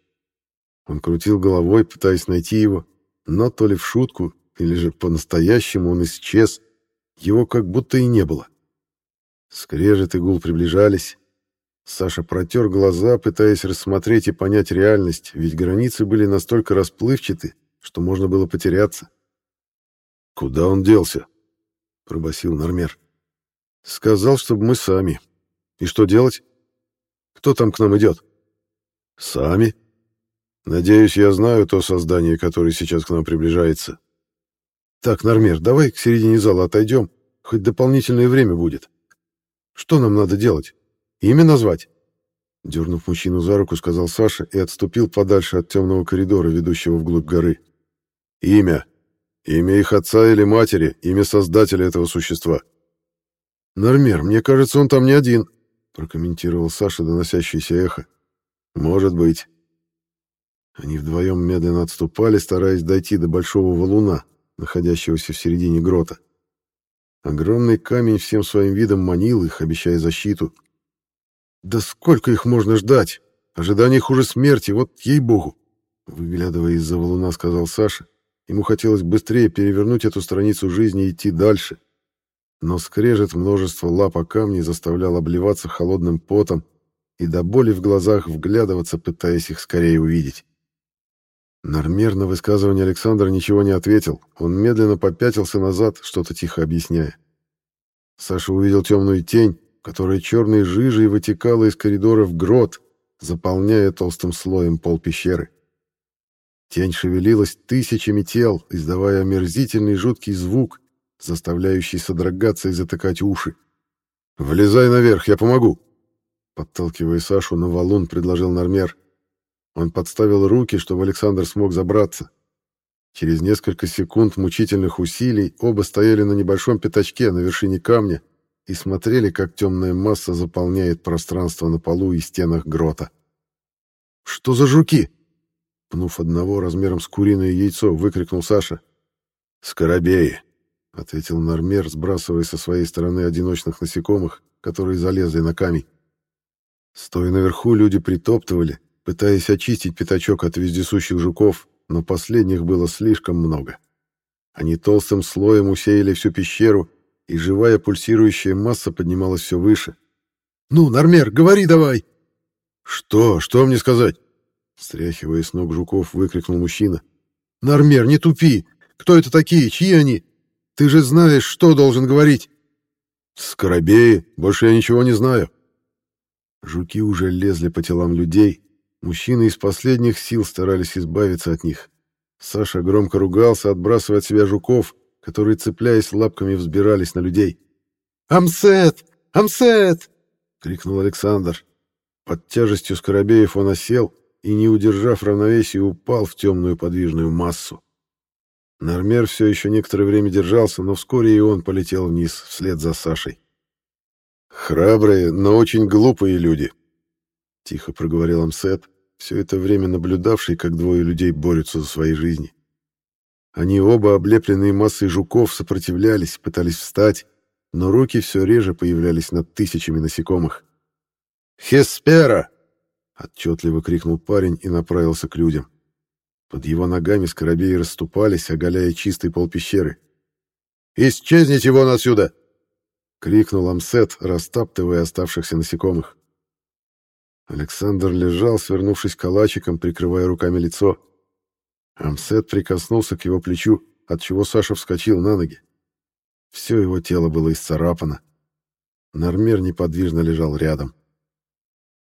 Он крутил головой, пытаясь найти его, но то ли в шутку, или же по-настоящему он исчез, его как будто и не было. Скрежет и гул приближались. Саша протер глаза, пытаясь рассмотреть и понять реальность, ведь границы были настолько расплывчаты, что можно было потеряться. «Куда он делся?» — пробасил Нормер. «Сказал, чтобы мы сами. И что делать? Кто там к нам идет?» «Сами. Надеюсь, я знаю то создание, которое сейчас к нам приближается». «Так, Нормер, давай к середине зала отойдем, хоть дополнительное время будет». Что нам надо делать? Имя назвать? Дернув мужчину за руку, сказал Саша и отступил подальше от темного коридора, ведущего вглубь горы. «Имя. Имя их отца или матери, имя создателя этого существа». «Нормер, мне кажется, он там не один», — прокомментировал Саша доносящееся эхо. «Может быть». Они вдвоем медленно отступали, стараясь дойти до большого валуна, находящегося в середине грота. Огромный камень всем своим видом манил их, обещая защиту. «Да сколько их можно ждать? Ожидание хуже смерти, вот ей-богу!» Выглядывая из-за валуна, сказал Саша. Ему хотелось быстрее перевернуть эту страницу жизни и идти дальше. Но скрежет множество лап о камни заставлял обливаться холодным потом и до боли в глазах вглядываться, пытаясь их скорее увидеть. Нормер на высказывание Александра ничего не ответил. Он медленно попятился назад, что-то тихо объясняя. Саша увидел темную тень, которая черной жижей вытекала из коридора в грот, заполняя толстым слоем пол пещеры. Тень шевелилась тысячами тел, издавая омерзительный жуткий звук, заставляющий содрогаться и затыкать уши. «Влезай наверх, я помогу!» Подталкивая Сашу на валун, предложил Нормер. Он подставил руки, чтобы Александр смог забраться. Через несколько секунд мучительных усилий оба стояли на небольшом пятачке на вершине камня и смотрели, как темная масса заполняет пространство на полу и стенах грота. «Что за жуки?» Пнув одного размером с куриное яйцо, выкрикнул Саша. «Скоробеи!» — ответил Нормер, сбрасывая со своей стороны одиночных насекомых, которые залезли на камень. Стоя наверху, люди притоптывали, пытаясь очистить пятачок от вездесущих жуков, но последних было слишком много. Они толстым слоем усеяли всю пещеру, и живая пульсирующая масса поднималась все выше. «Ну, Нормер, говори давай!» «Что? Что мне сказать?» Стряхивая с ног жуков, выкрикнул мужчина. «Нормер, не тупи! Кто это такие? Чьи они? Ты же знаешь, что должен говорить!» «Скоробеи! Больше я ничего не знаю!» Жуки уже лезли по телам людей, Мужчины из последних сил старались избавиться от них. Саша громко ругался, отбрасывая от себя жуков, которые, цепляясь лапками, взбирались на людей. «Амсет! Амсет!» — крикнул Александр. Под тяжестью скоробеев он осел и, не удержав равновесия, упал в темную подвижную массу. Нормер все еще некоторое время держался, но вскоре и он полетел вниз, вслед за Сашей. «Храбрые, но очень глупые люди», тихо проговорил Амсет, все это время наблюдавший, как двое людей борются за свои жизни. Они оба, облепленные массой жуков, сопротивлялись, пытались встать, но руки все реже появлялись над тысячами насекомых. «Хеспера!» — отчетливо крикнул парень и направился к людям. Под его ногами скоробеи расступались, оголяя чистый пол пещеры. «Исчезните вон отсюда!» — крикнул Амсет, растаптывая оставшихся насекомых. Александр лежал, свернувшись калачиком, прикрывая руками лицо. Амсет прикоснулся к его плечу, от чего Саша вскочил на ноги. Все его тело было исцарапано. Нормер неподвижно лежал рядом.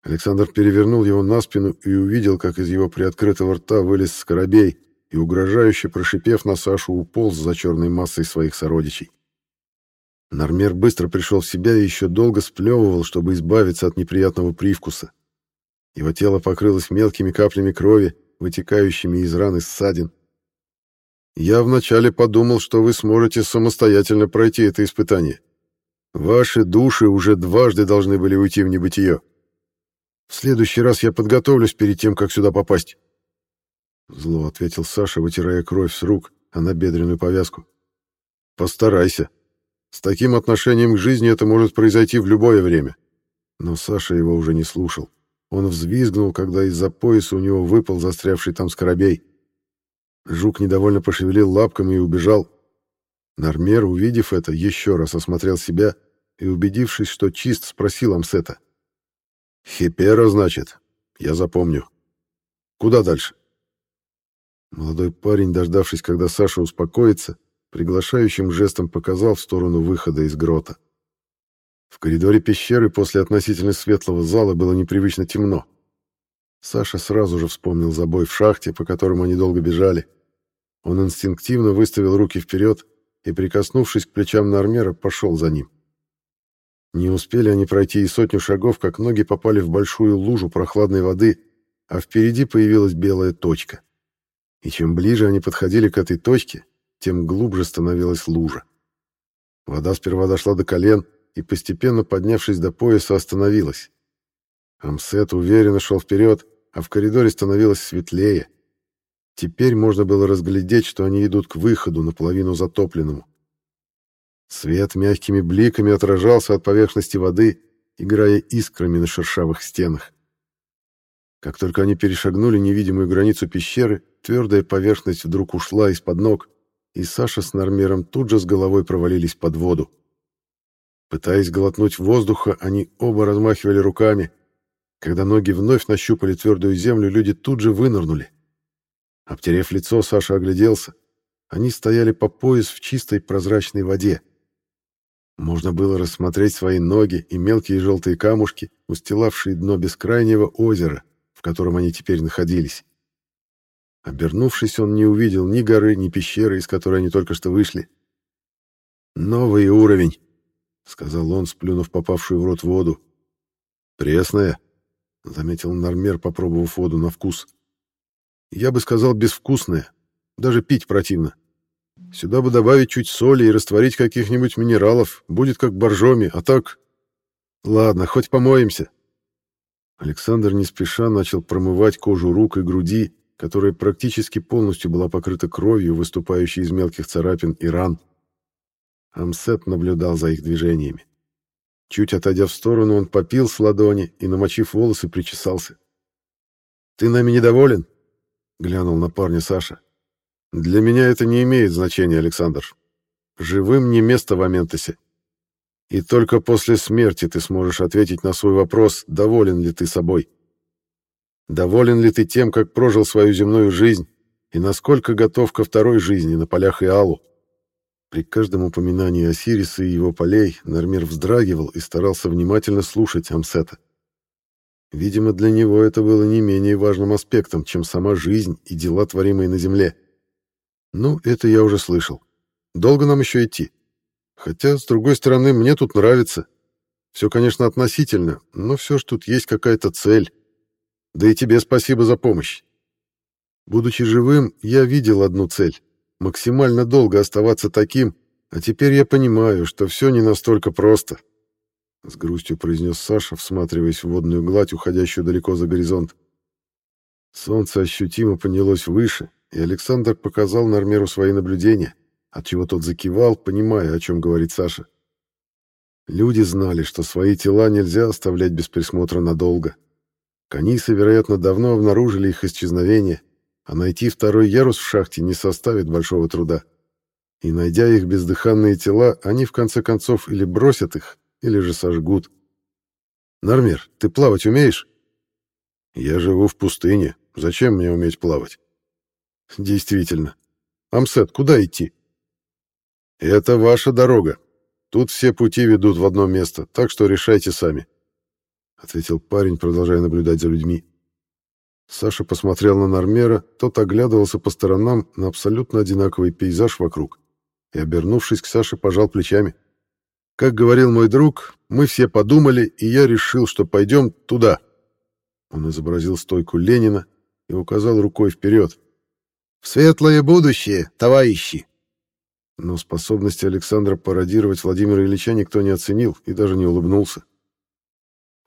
Александр перевернул его на спину и увидел, как из его приоткрытого рта вылез скоробей и, угрожающе прошипев на Сашу, уполз за черной массой своих сородичей. Нормер быстро пришел в себя и еще долго сплевывал, чтобы избавиться от неприятного привкуса. Его тело покрылось мелкими каплями крови, вытекающими из раны ссадин. Я вначале подумал, что вы сможете самостоятельно пройти это испытание. Ваши души уже дважды должны были уйти в небытие. В следующий раз я подготовлюсь перед тем, как сюда попасть. Зло ответил Саша, вытирая кровь с рук, а на бедренную повязку. Постарайся. С таким отношением к жизни это может произойти в любое время. Но Саша его уже не слушал. Он взвизгнул, когда из-за пояса у него выпал застрявший там скоробей. Жук недовольно пошевелил лапками и убежал. Нормер, увидев это, еще раз осмотрел себя и, убедившись, что чист, спросил Амсета. «Хипера, значит? Я запомню. Куда дальше?» Молодой парень, дождавшись, когда Саша успокоится, приглашающим жестом показал в сторону выхода из грота. В коридоре пещеры после относительно светлого зала было непривычно темно. Саша сразу же вспомнил забой в шахте, по которому они долго бежали. Он инстинктивно выставил руки вперед и, прикоснувшись к плечам Нормера, пошел за ним. Не успели они пройти и сотню шагов, как ноги попали в большую лужу прохладной воды, а впереди появилась белая точка. И чем ближе они подходили к этой точке, тем глубже становилась лужа. Вода сперва дошла до колен и, постепенно поднявшись до пояса, остановилась. Амсет уверенно шел вперед, а в коридоре становилось светлее. Теперь можно было разглядеть, что они идут к выходу, наполовину затопленному. Свет мягкими бликами отражался от поверхности воды, играя искрами на шершавых стенах. Как только они перешагнули невидимую границу пещеры, твердая поверхность вдруг ушла из-под ног, и Саша с Нормером тут же с головой провалились под воду. Пытаясь глотнуть воздуха, они оба размахивали руками. Когда ноги вновь нащупали твердую землю, люди тут же вынырнули. Обтерев лицо, Саша огляделся. Они стояли по пояс в чистой прозрачной воде. Можно было рассмотреть свои ноги и мелкие желтые камушки, устилавшие дно бескрайнего озера, в котором они теперь находились. Обернувшись, он не увидел ни горы, ни пещеры, из которой они только что вышли. «Новый уровень», — сказал он, сплюнув попавшую в рот воду. «Пресная», — заметил Нормер, попробовав воду на вкус. «Я бы сказал, безвкусная. Даже пить противно. Сюда бы добавить чуть соли и растворить каких-нибудь минералов. Будет как боржоми, а так... Ладно, хоть помоемся». Александр не спеша начал промывать кожу рук и груди, которая практически полностью была покрыта кровью, выступающей из мелких царапин и ран. Амсет наблюдал за их движениями. Чуть отойдя в сторону, он попил с ладони и, намочив волосы, причесался. «Ты нами недоволен?» — глянул на парня Саша. «Для меня это не имеет значения, Александр. Живым не место в Аментосе. И только после смерти ты сможешь ответить на свой вопрос, доволен ли ты собой». Доволен ли ты тем, как прожил свою земную жизнь, и насколько готов ко второй жизни на полях Иалу? При каждом упоминании Осириса и его полей Нормер вздрагивал и старался внимательно слушать Амсета. Видимо, для него это было не менее важным аспектом, чем сама жизнь и дела, творимые на земле. Ну, это я уже слышал. Долго нам еще идти? Хотя, с другой стороны, мне тут нравится. Все, конечно, относительно, но все ж тут есть какая-то цель. Да и тебе спасибо за помощь. Будучи живым, я видел одну цель — максимально долго оставаться таким, а теперь я понимаю, что все не настолько просто. С грустью произнес Саша, всматриваясь в водную гладь, уходящую далеко за горизонт. Солнце ощутимо поднялось выше, и Александр показал Нормеру свои наблюдения, отчего тот закивал, понимая, о чем говорит Саша. Люди знали, что свои тела нельзя оставлять без присмотра надолго. Канисы, вероятно, давно обнаружили их исчезновение, а найти второй ярус в шахте не составит большого труда. И, найдя их бездыханные тела, они в конце концов или бросят их, или же сожгут. Нормер, ты плавать умеешь? Я живу в пустыне. Зачем мне уметь плавать? Действительно. Амсет, куда идти? Это ваша дорога. Тут все пути ведут в одно место, так что решайте сами ответил парень, продолжая наблюдать за людьми. Саша посмотрел на Нормера, тот оглядывался по сторонам на абсолютно одинаковый пейзаж вокруг и, обернувшись к Саше, пожал плечами. «Как говорил мой друг, мы все подумали, и я решил, что пойдем туда». Он изобразил стойку Ленина и указал рукой вперед. «В светлое будущее, товарищи!» Но способности Александра пародировать Владимира Ильича никто не оценил и даже не улыбнулся.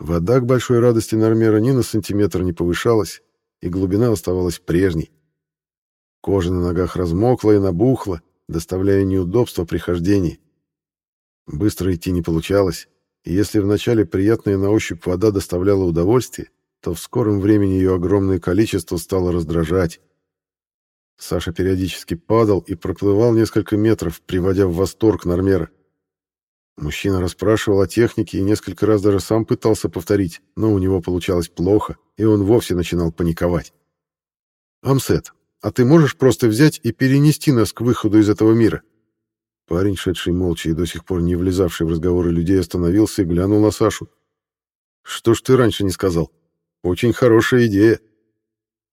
Вода, к большой радости Нормера, ни на сантиметр не повышалась, и глубина оставалась прежней. Кожа на ногах размокла и набухла, доставляя неудобства при хождении. Быстро идти не получалось, и если вначале приятная на ощупь вода доставляла удовольствие, то в скором времени ее огромное количество стало раздражать. Саша периодически падал и проплывал несколько метров, приводя в восторг Нормера. Мужчина расспрашивал о технике и несколько раз даже сам пытался повторить, но у него получалось плохо, и он вовсе начинал паниковать. «Амсет, а ты можешь просто взять и перенести нас к выходу из этого мира?» Парень, шедший молча и до сих пор не влезавший в разговоры людей, остановился и глянул на Сашу. «Что ж ты раньше не сказал? Очень хорошая идея».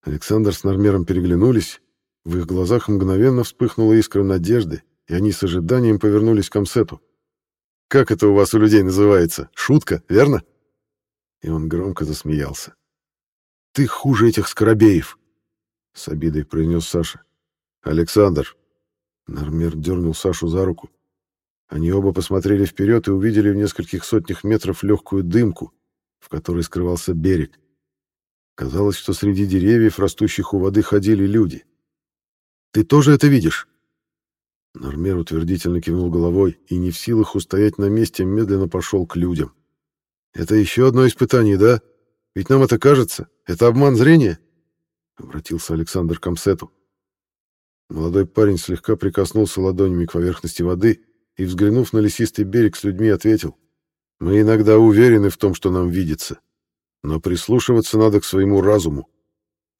Александр с Нормером переглянулись, в их глазах мгновенно вспыхнула искра надежды, и они с ожиданием повернулись к Амсету. Как это у вас у людей называется? Шутка, верно?» И он громко засмеялся. «Ты хуже этих скоробеев!» — с обидой произнес Саша. «Александр!» Нормер дернул Сашу за руку. Они оба посмотрели вперед и увидели в нескольких сотнях метров легкую дымку, в которой скрывался берег. Казалось, что среди деревьев, растущих у воды, ходили люди. «Ты тоже это видишь?» Нормер утвердительно кивнул головой и, не в силах устоять на месте, медленно пошел к людям. «Это еще одно испытание, да? Ведь нам это кажется. Это обман зрения?» Обратился Александр к Комсету. Молодой парень слегка прикоснулся ладонями к поверхности воды и, взглянув на лесистый берег с людьми, ответил. «Мы иногда уверены в том, что нам видится, но прислушиваться надо к своему разуму».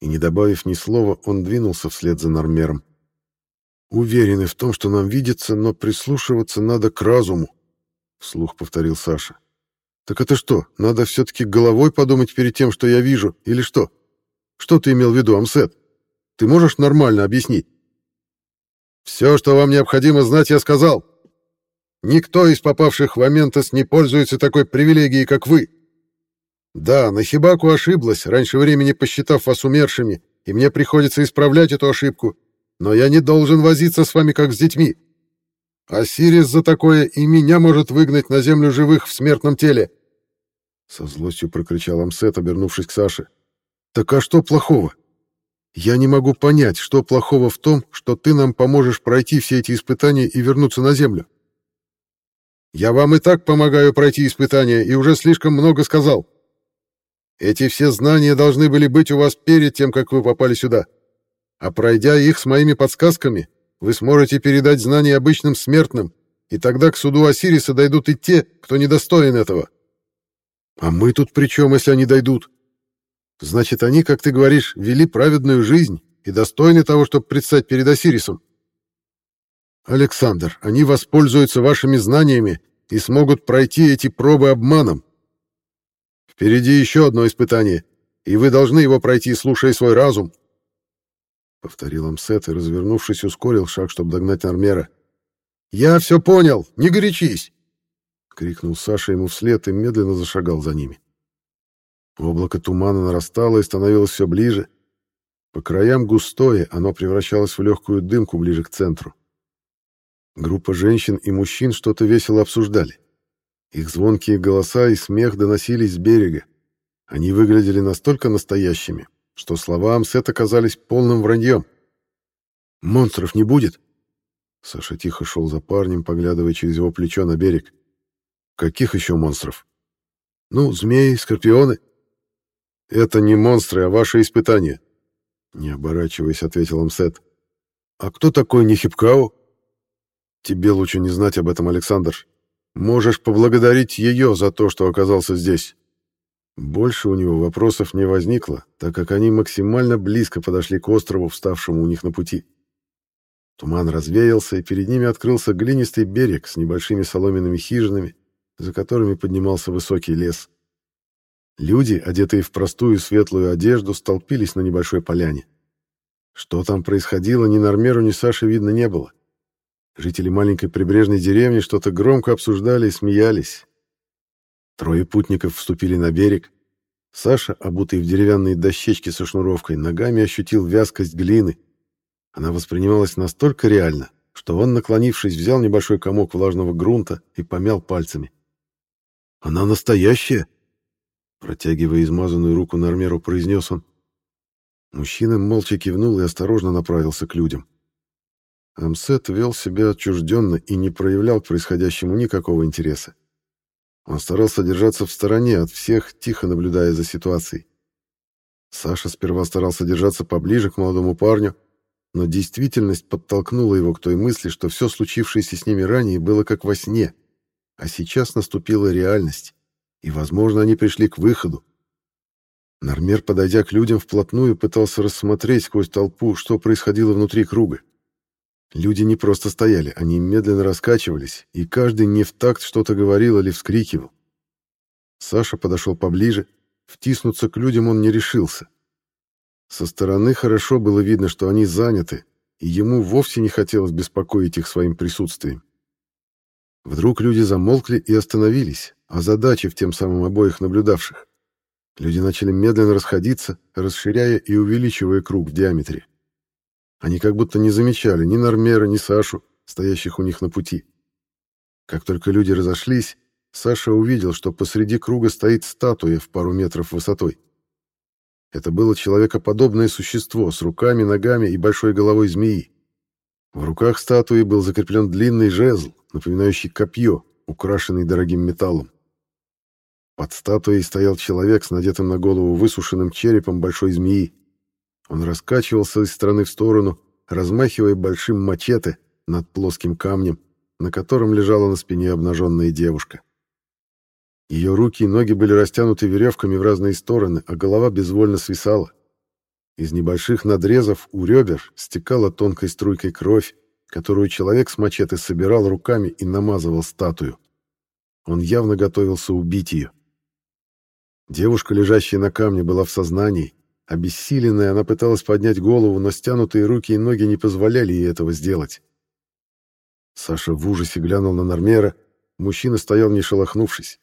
И, не добавив ни слова, он двинулся вслед за Нормером. «Уверены в том, что нам видится, но прислушиваться надо к разуму», — вслух повторил Саша. «Так это что, надо все-таки головой подумать перед тем, что я вижу, или что? Что ты имел в виду, Амсет? Ты можешь нормально объяснить?» «Все, что вам необходимо знать, я сказал. Никто из попавших в Аментос не пользуется такой привилегией, как вы. Да, Нахибаку ошиблась, раньше времени посчитав вас умершими, и мне приходится исправлять эту ошибку, но я не должен возиться с вами, как с детьми. А за такое и меня может выгнать на землю живых в смертном теле. Со злостью прокричал Амсет, обернувшись к Саше. Так а что плохого? Я не могу понять, что плохого в том, что ты нам поможешь пройти все эти испытания и вернуться на землю. Я вам и так помогаю пройти испытания и уже слишком много сказал. Эти все знания должны были быть у вас перед тем, как вы попали сюда. А пройдя их с моими подсказками, вы сможете передать знания обычным смертным, и тогда к суду Осириса дойдут и те, кто недостоин этого. А мы тут при чем, если они дойдут? Значит, они, как ты говоришь, вели праведную жизнь и достойны того, чтобы предстать перед Осирисом. Александр, они воспользуются вашими знаниями и смогут пройти эти пробы обманом. Впереди еще одно испытание, и вы должны его пройти, слушая свой разум. Повторил Амсет и, развернувшись, ускорил шаг, чтобы догнать Нормера. «Я все понял, не горячись!» — крикнул Саша ему вслед и медленно зашагал за ними. Облако тумана нарастало и становилось все ближе. По краям густое, оно превращалось в легкую дымку ближе к центру. Группа женщин и мужчин что-то весело обсуждали. Их звонкие голоса и смех доносились с берега. Они выглядели настолько настоящими, что слова Амсета казались полным враньем. «Монстров не будет?» Саша тихо шел за парнем, поглядывая через его плечо на берег. «Каких еще монстров?» «Ну, змеи, скорпионы». «Это не монстры, а ваши испытания», — не оборачиваясь, ответил Амсет. «А кто такой Нихипкау?» «Тебе лучше не знать об этом, Александр. Можешь поблагодарить ее за то, что оказался здесь». Больше у него вопросов не возникло, так как они максимально близко подошли к острову, вставшему у них на пути. Туман развеялся, и перед ними открылся глинистый берег с небольшими соломенными хижинами, за которыми поднимался высокий лес. Люди, одетые в простую светлую одежду, столпились на небольшой поляне. Что там происходило, ни Нормеру, ни Саше видно не было. Жители маленькой прибрежной деревни что-то громко обсуждали и смеялись. Трое путников вступили на берег. Саша, обутый в деревянные дощечки со шнуровкой, ногами ощутил вязкость глины. Она воспринималась настолько реально, что он, наклонившись, взял небольшой комок влажного грунта и помял пальцами. «Она настоящая!» Протягивая измазанную руку Нормеру, произнес он. Мужчина молча кивнул и осторожно направился к людям. Амсет вел себя отчужденно и не проявлял к происходящему никакого интереса. Он старался держаться в стороне от всех, тихо наблюдая за ситуацией. Саша сперва старался держаться поближе к молодому парню, но действительность подтолкнула его к той мысли, что все случившееся с ними ранее было как во сне, а сейчас наступила реальность, и, возможно, они пришли к выходу. Нормер, подойдя к людям вплотную, пытался рассмотреть сквозь толпу, что происходило внутри круга. Люди не просто стояли, они медленно раскачивались, и каждый не в такт что-то говорил или вскрикивал. Саша подошел поближе, втиснуться к людям он не решился. Со стороны хорошо было видно, что они заняты, и ему вовсе не хотелось беспокоить их своим присутствием. Вдруг люди замолкли и остановились, озадачив тем самым обоих наблюдавших. Люди начали медленно расходиться, расширяя и увеличивая круг в диаметре. Они как будто не замечали ни Нормера, ни Сашу, стоящих у них на пути. Как только люди разошлись, Саша увидел, что посреди круга стоит статуя в пару метров высотой. Это было человекоподобное существо с руками, ногами и большой головой змеи. В руках статуи был закреплен длинный жезл, напоминающий копье, украшенный дорогим металлом. Под статуей стоял человек с надетым на голову высушенным черепом большой змеи. Он раскачивался из стороны в сторону, размахивая большим мачете над плоским камнем, на котором лежала на спине обнаженная девушка. Ее руки и ноги были растянуты веревками в разные стороны, а голова безвольно свисала. Из небольших надрезов у ребер стекала тонкой струйкой кровь, которую человек с мачете собирал руками и намазывал статую. Он явно готовился убить ее. Девушка, лежащая на камне, была в сознании. Обессиленная, она пыталась поднять голову, но стянутые руки и ноги не позволяли ей этого сделать. Саша в ужасе глянул на Нормера. Мужчина стоял, не шелохнувшись.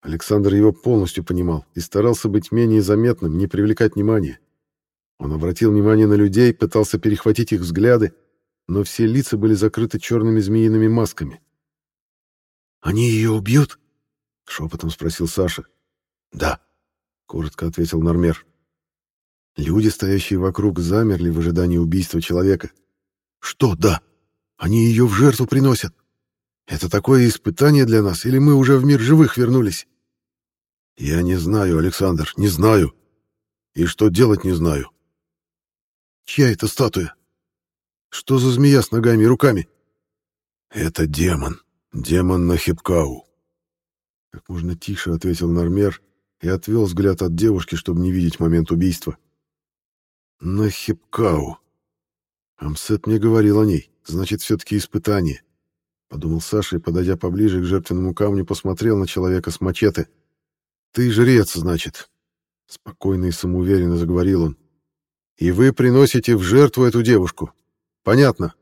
Александр его полностью понимал и старался быть менее заметным, не привлекать внимания. Он обратил внимание на людей, пытался перехватить их взгляды, но все лица были закрыты черными змеиными масками. «Они ее убьют?» — шепотом спросил Саша. «Да», — коротко ответил Нормер. Люди, стоящие вокруг, замерли в ожидании убийства человека. «Что «да»? Они ее в жертву приносят. Это такое испытание для нас, или мы уже в мир живых вернулись?» «Я не знаю, Александр, не знаю. И что делать не знаю». «Чья это статуя? Что за змея с ногами и руками?» «Это демон. Демон Нахипкау». Как можно тише ответил Нормер и отвел взгляд от девушки, чтобы не видеть момент убийства. Нахипкау. Амсет мне говорил о ней. Значит, все-таки испытание. Подумал Саша и, подойдя поближе к жертвенному камню, посмотрел на человека с мачете. «Ты жрец, значит?» Спокойно и самоуверенно заговорил он. «И вы приносите в жертву эту девушку. Понятно?»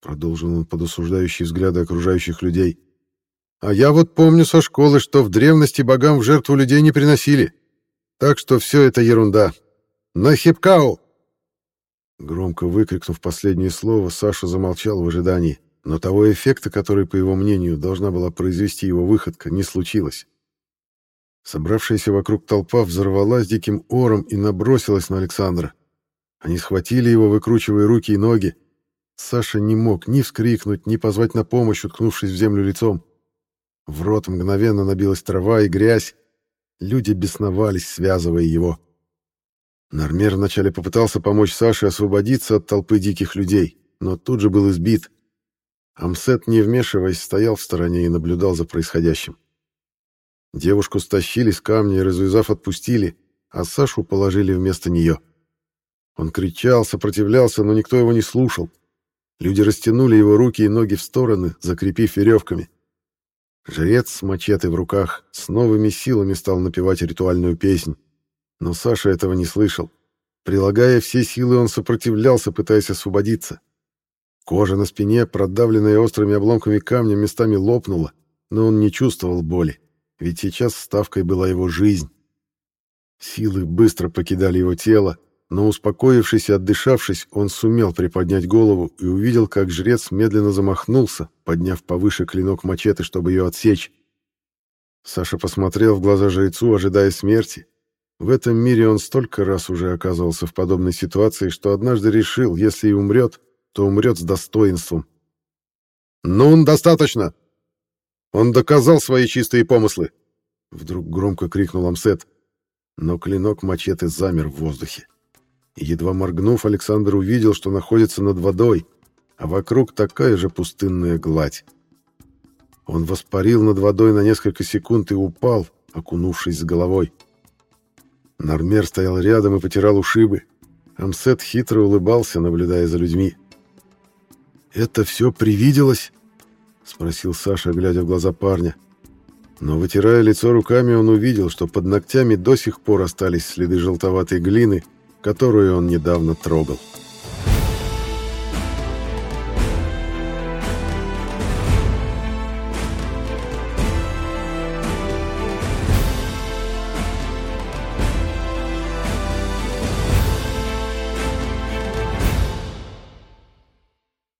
Продолжил он под осуждающие взгляды окружающих людей. «А я вот помню со школы, что в древности богам в жертву людей не приносили. Так что все это ерунда. Нахипкау!» Громко выкрикнув последнее слово, Саша замолчал в ожидании но того эффекта, который, по его мнению, должна была произвести его выходка, не случилось. Собравшаяся вокруг толпа взорвалась диким ором и набросилась на Александра. Они схватили его, выкручивая руки и ноги. Саша не мог ни вскрикнуть, ни позвать на помощь, уткнувшись в землю лицом. В рот мгновенно набилась трава и грязь. Люди бесновались, связывая его. Нормер вначале попытался помочь Саше освободиться от толпы диких людей, но тут же был избит. Амсет, не вмешиваясь, стоял в стороне и наблюдал за происходящим. Девушку стащили с камня и, развязав, отпустили, а Сашу положили вместо нее. Он кричал, сопротивлялся, но никто его не слушал. Люди растянули его руки и ноги в стороны, закрепив веревками. Жрец с мачете в руках с новыми силами стал напевать ритуальную песнь. Но Саша этого не слышал. Прилагая все силы, он сопротивлялся, пытаясь освободиться. Кожа на спине, продавленная острыми обломками камня, местами лопнула, но он не чувствовал боли, ведь сейчас ставкой была его жизнь. Силы быстро покидали его тело, но, успокоившись и отдышавшись, он сумел приподнять голову и увидел, как жрец медленно замахнулся, подняв повыше клинок мачете, чтобы ее отсечь. Саша посмотрел в глаза жрецу, ожидая смерти. В этом мире он столько раз уже оказывался в подобной ситуации, что однажды решил, если и умрет, то умрет с достоинством. «Ну, достаточно! Он доказал свои чистые помыслы!» Вдруг громко крикнул Амсет, но клинок мачете замер в воздухе. едва моргнув, Александр увидел, что находится над водой, а вокруг такая же пустынная гладь. Он воспарил над водой на несколько секунд и упал, окунувшись с головой. Нормер стоял рядом и потирал ушибы. Амсет хитро улыбался, наблюдая за людьми. «Это все привиделось?» — спросил Саша, глядя в глаза парня. Но, вытирая лицо руками, он увидел, что под ногтями до сих пор остались следы желтоватой глины, которую он недавно трогал. «Связь»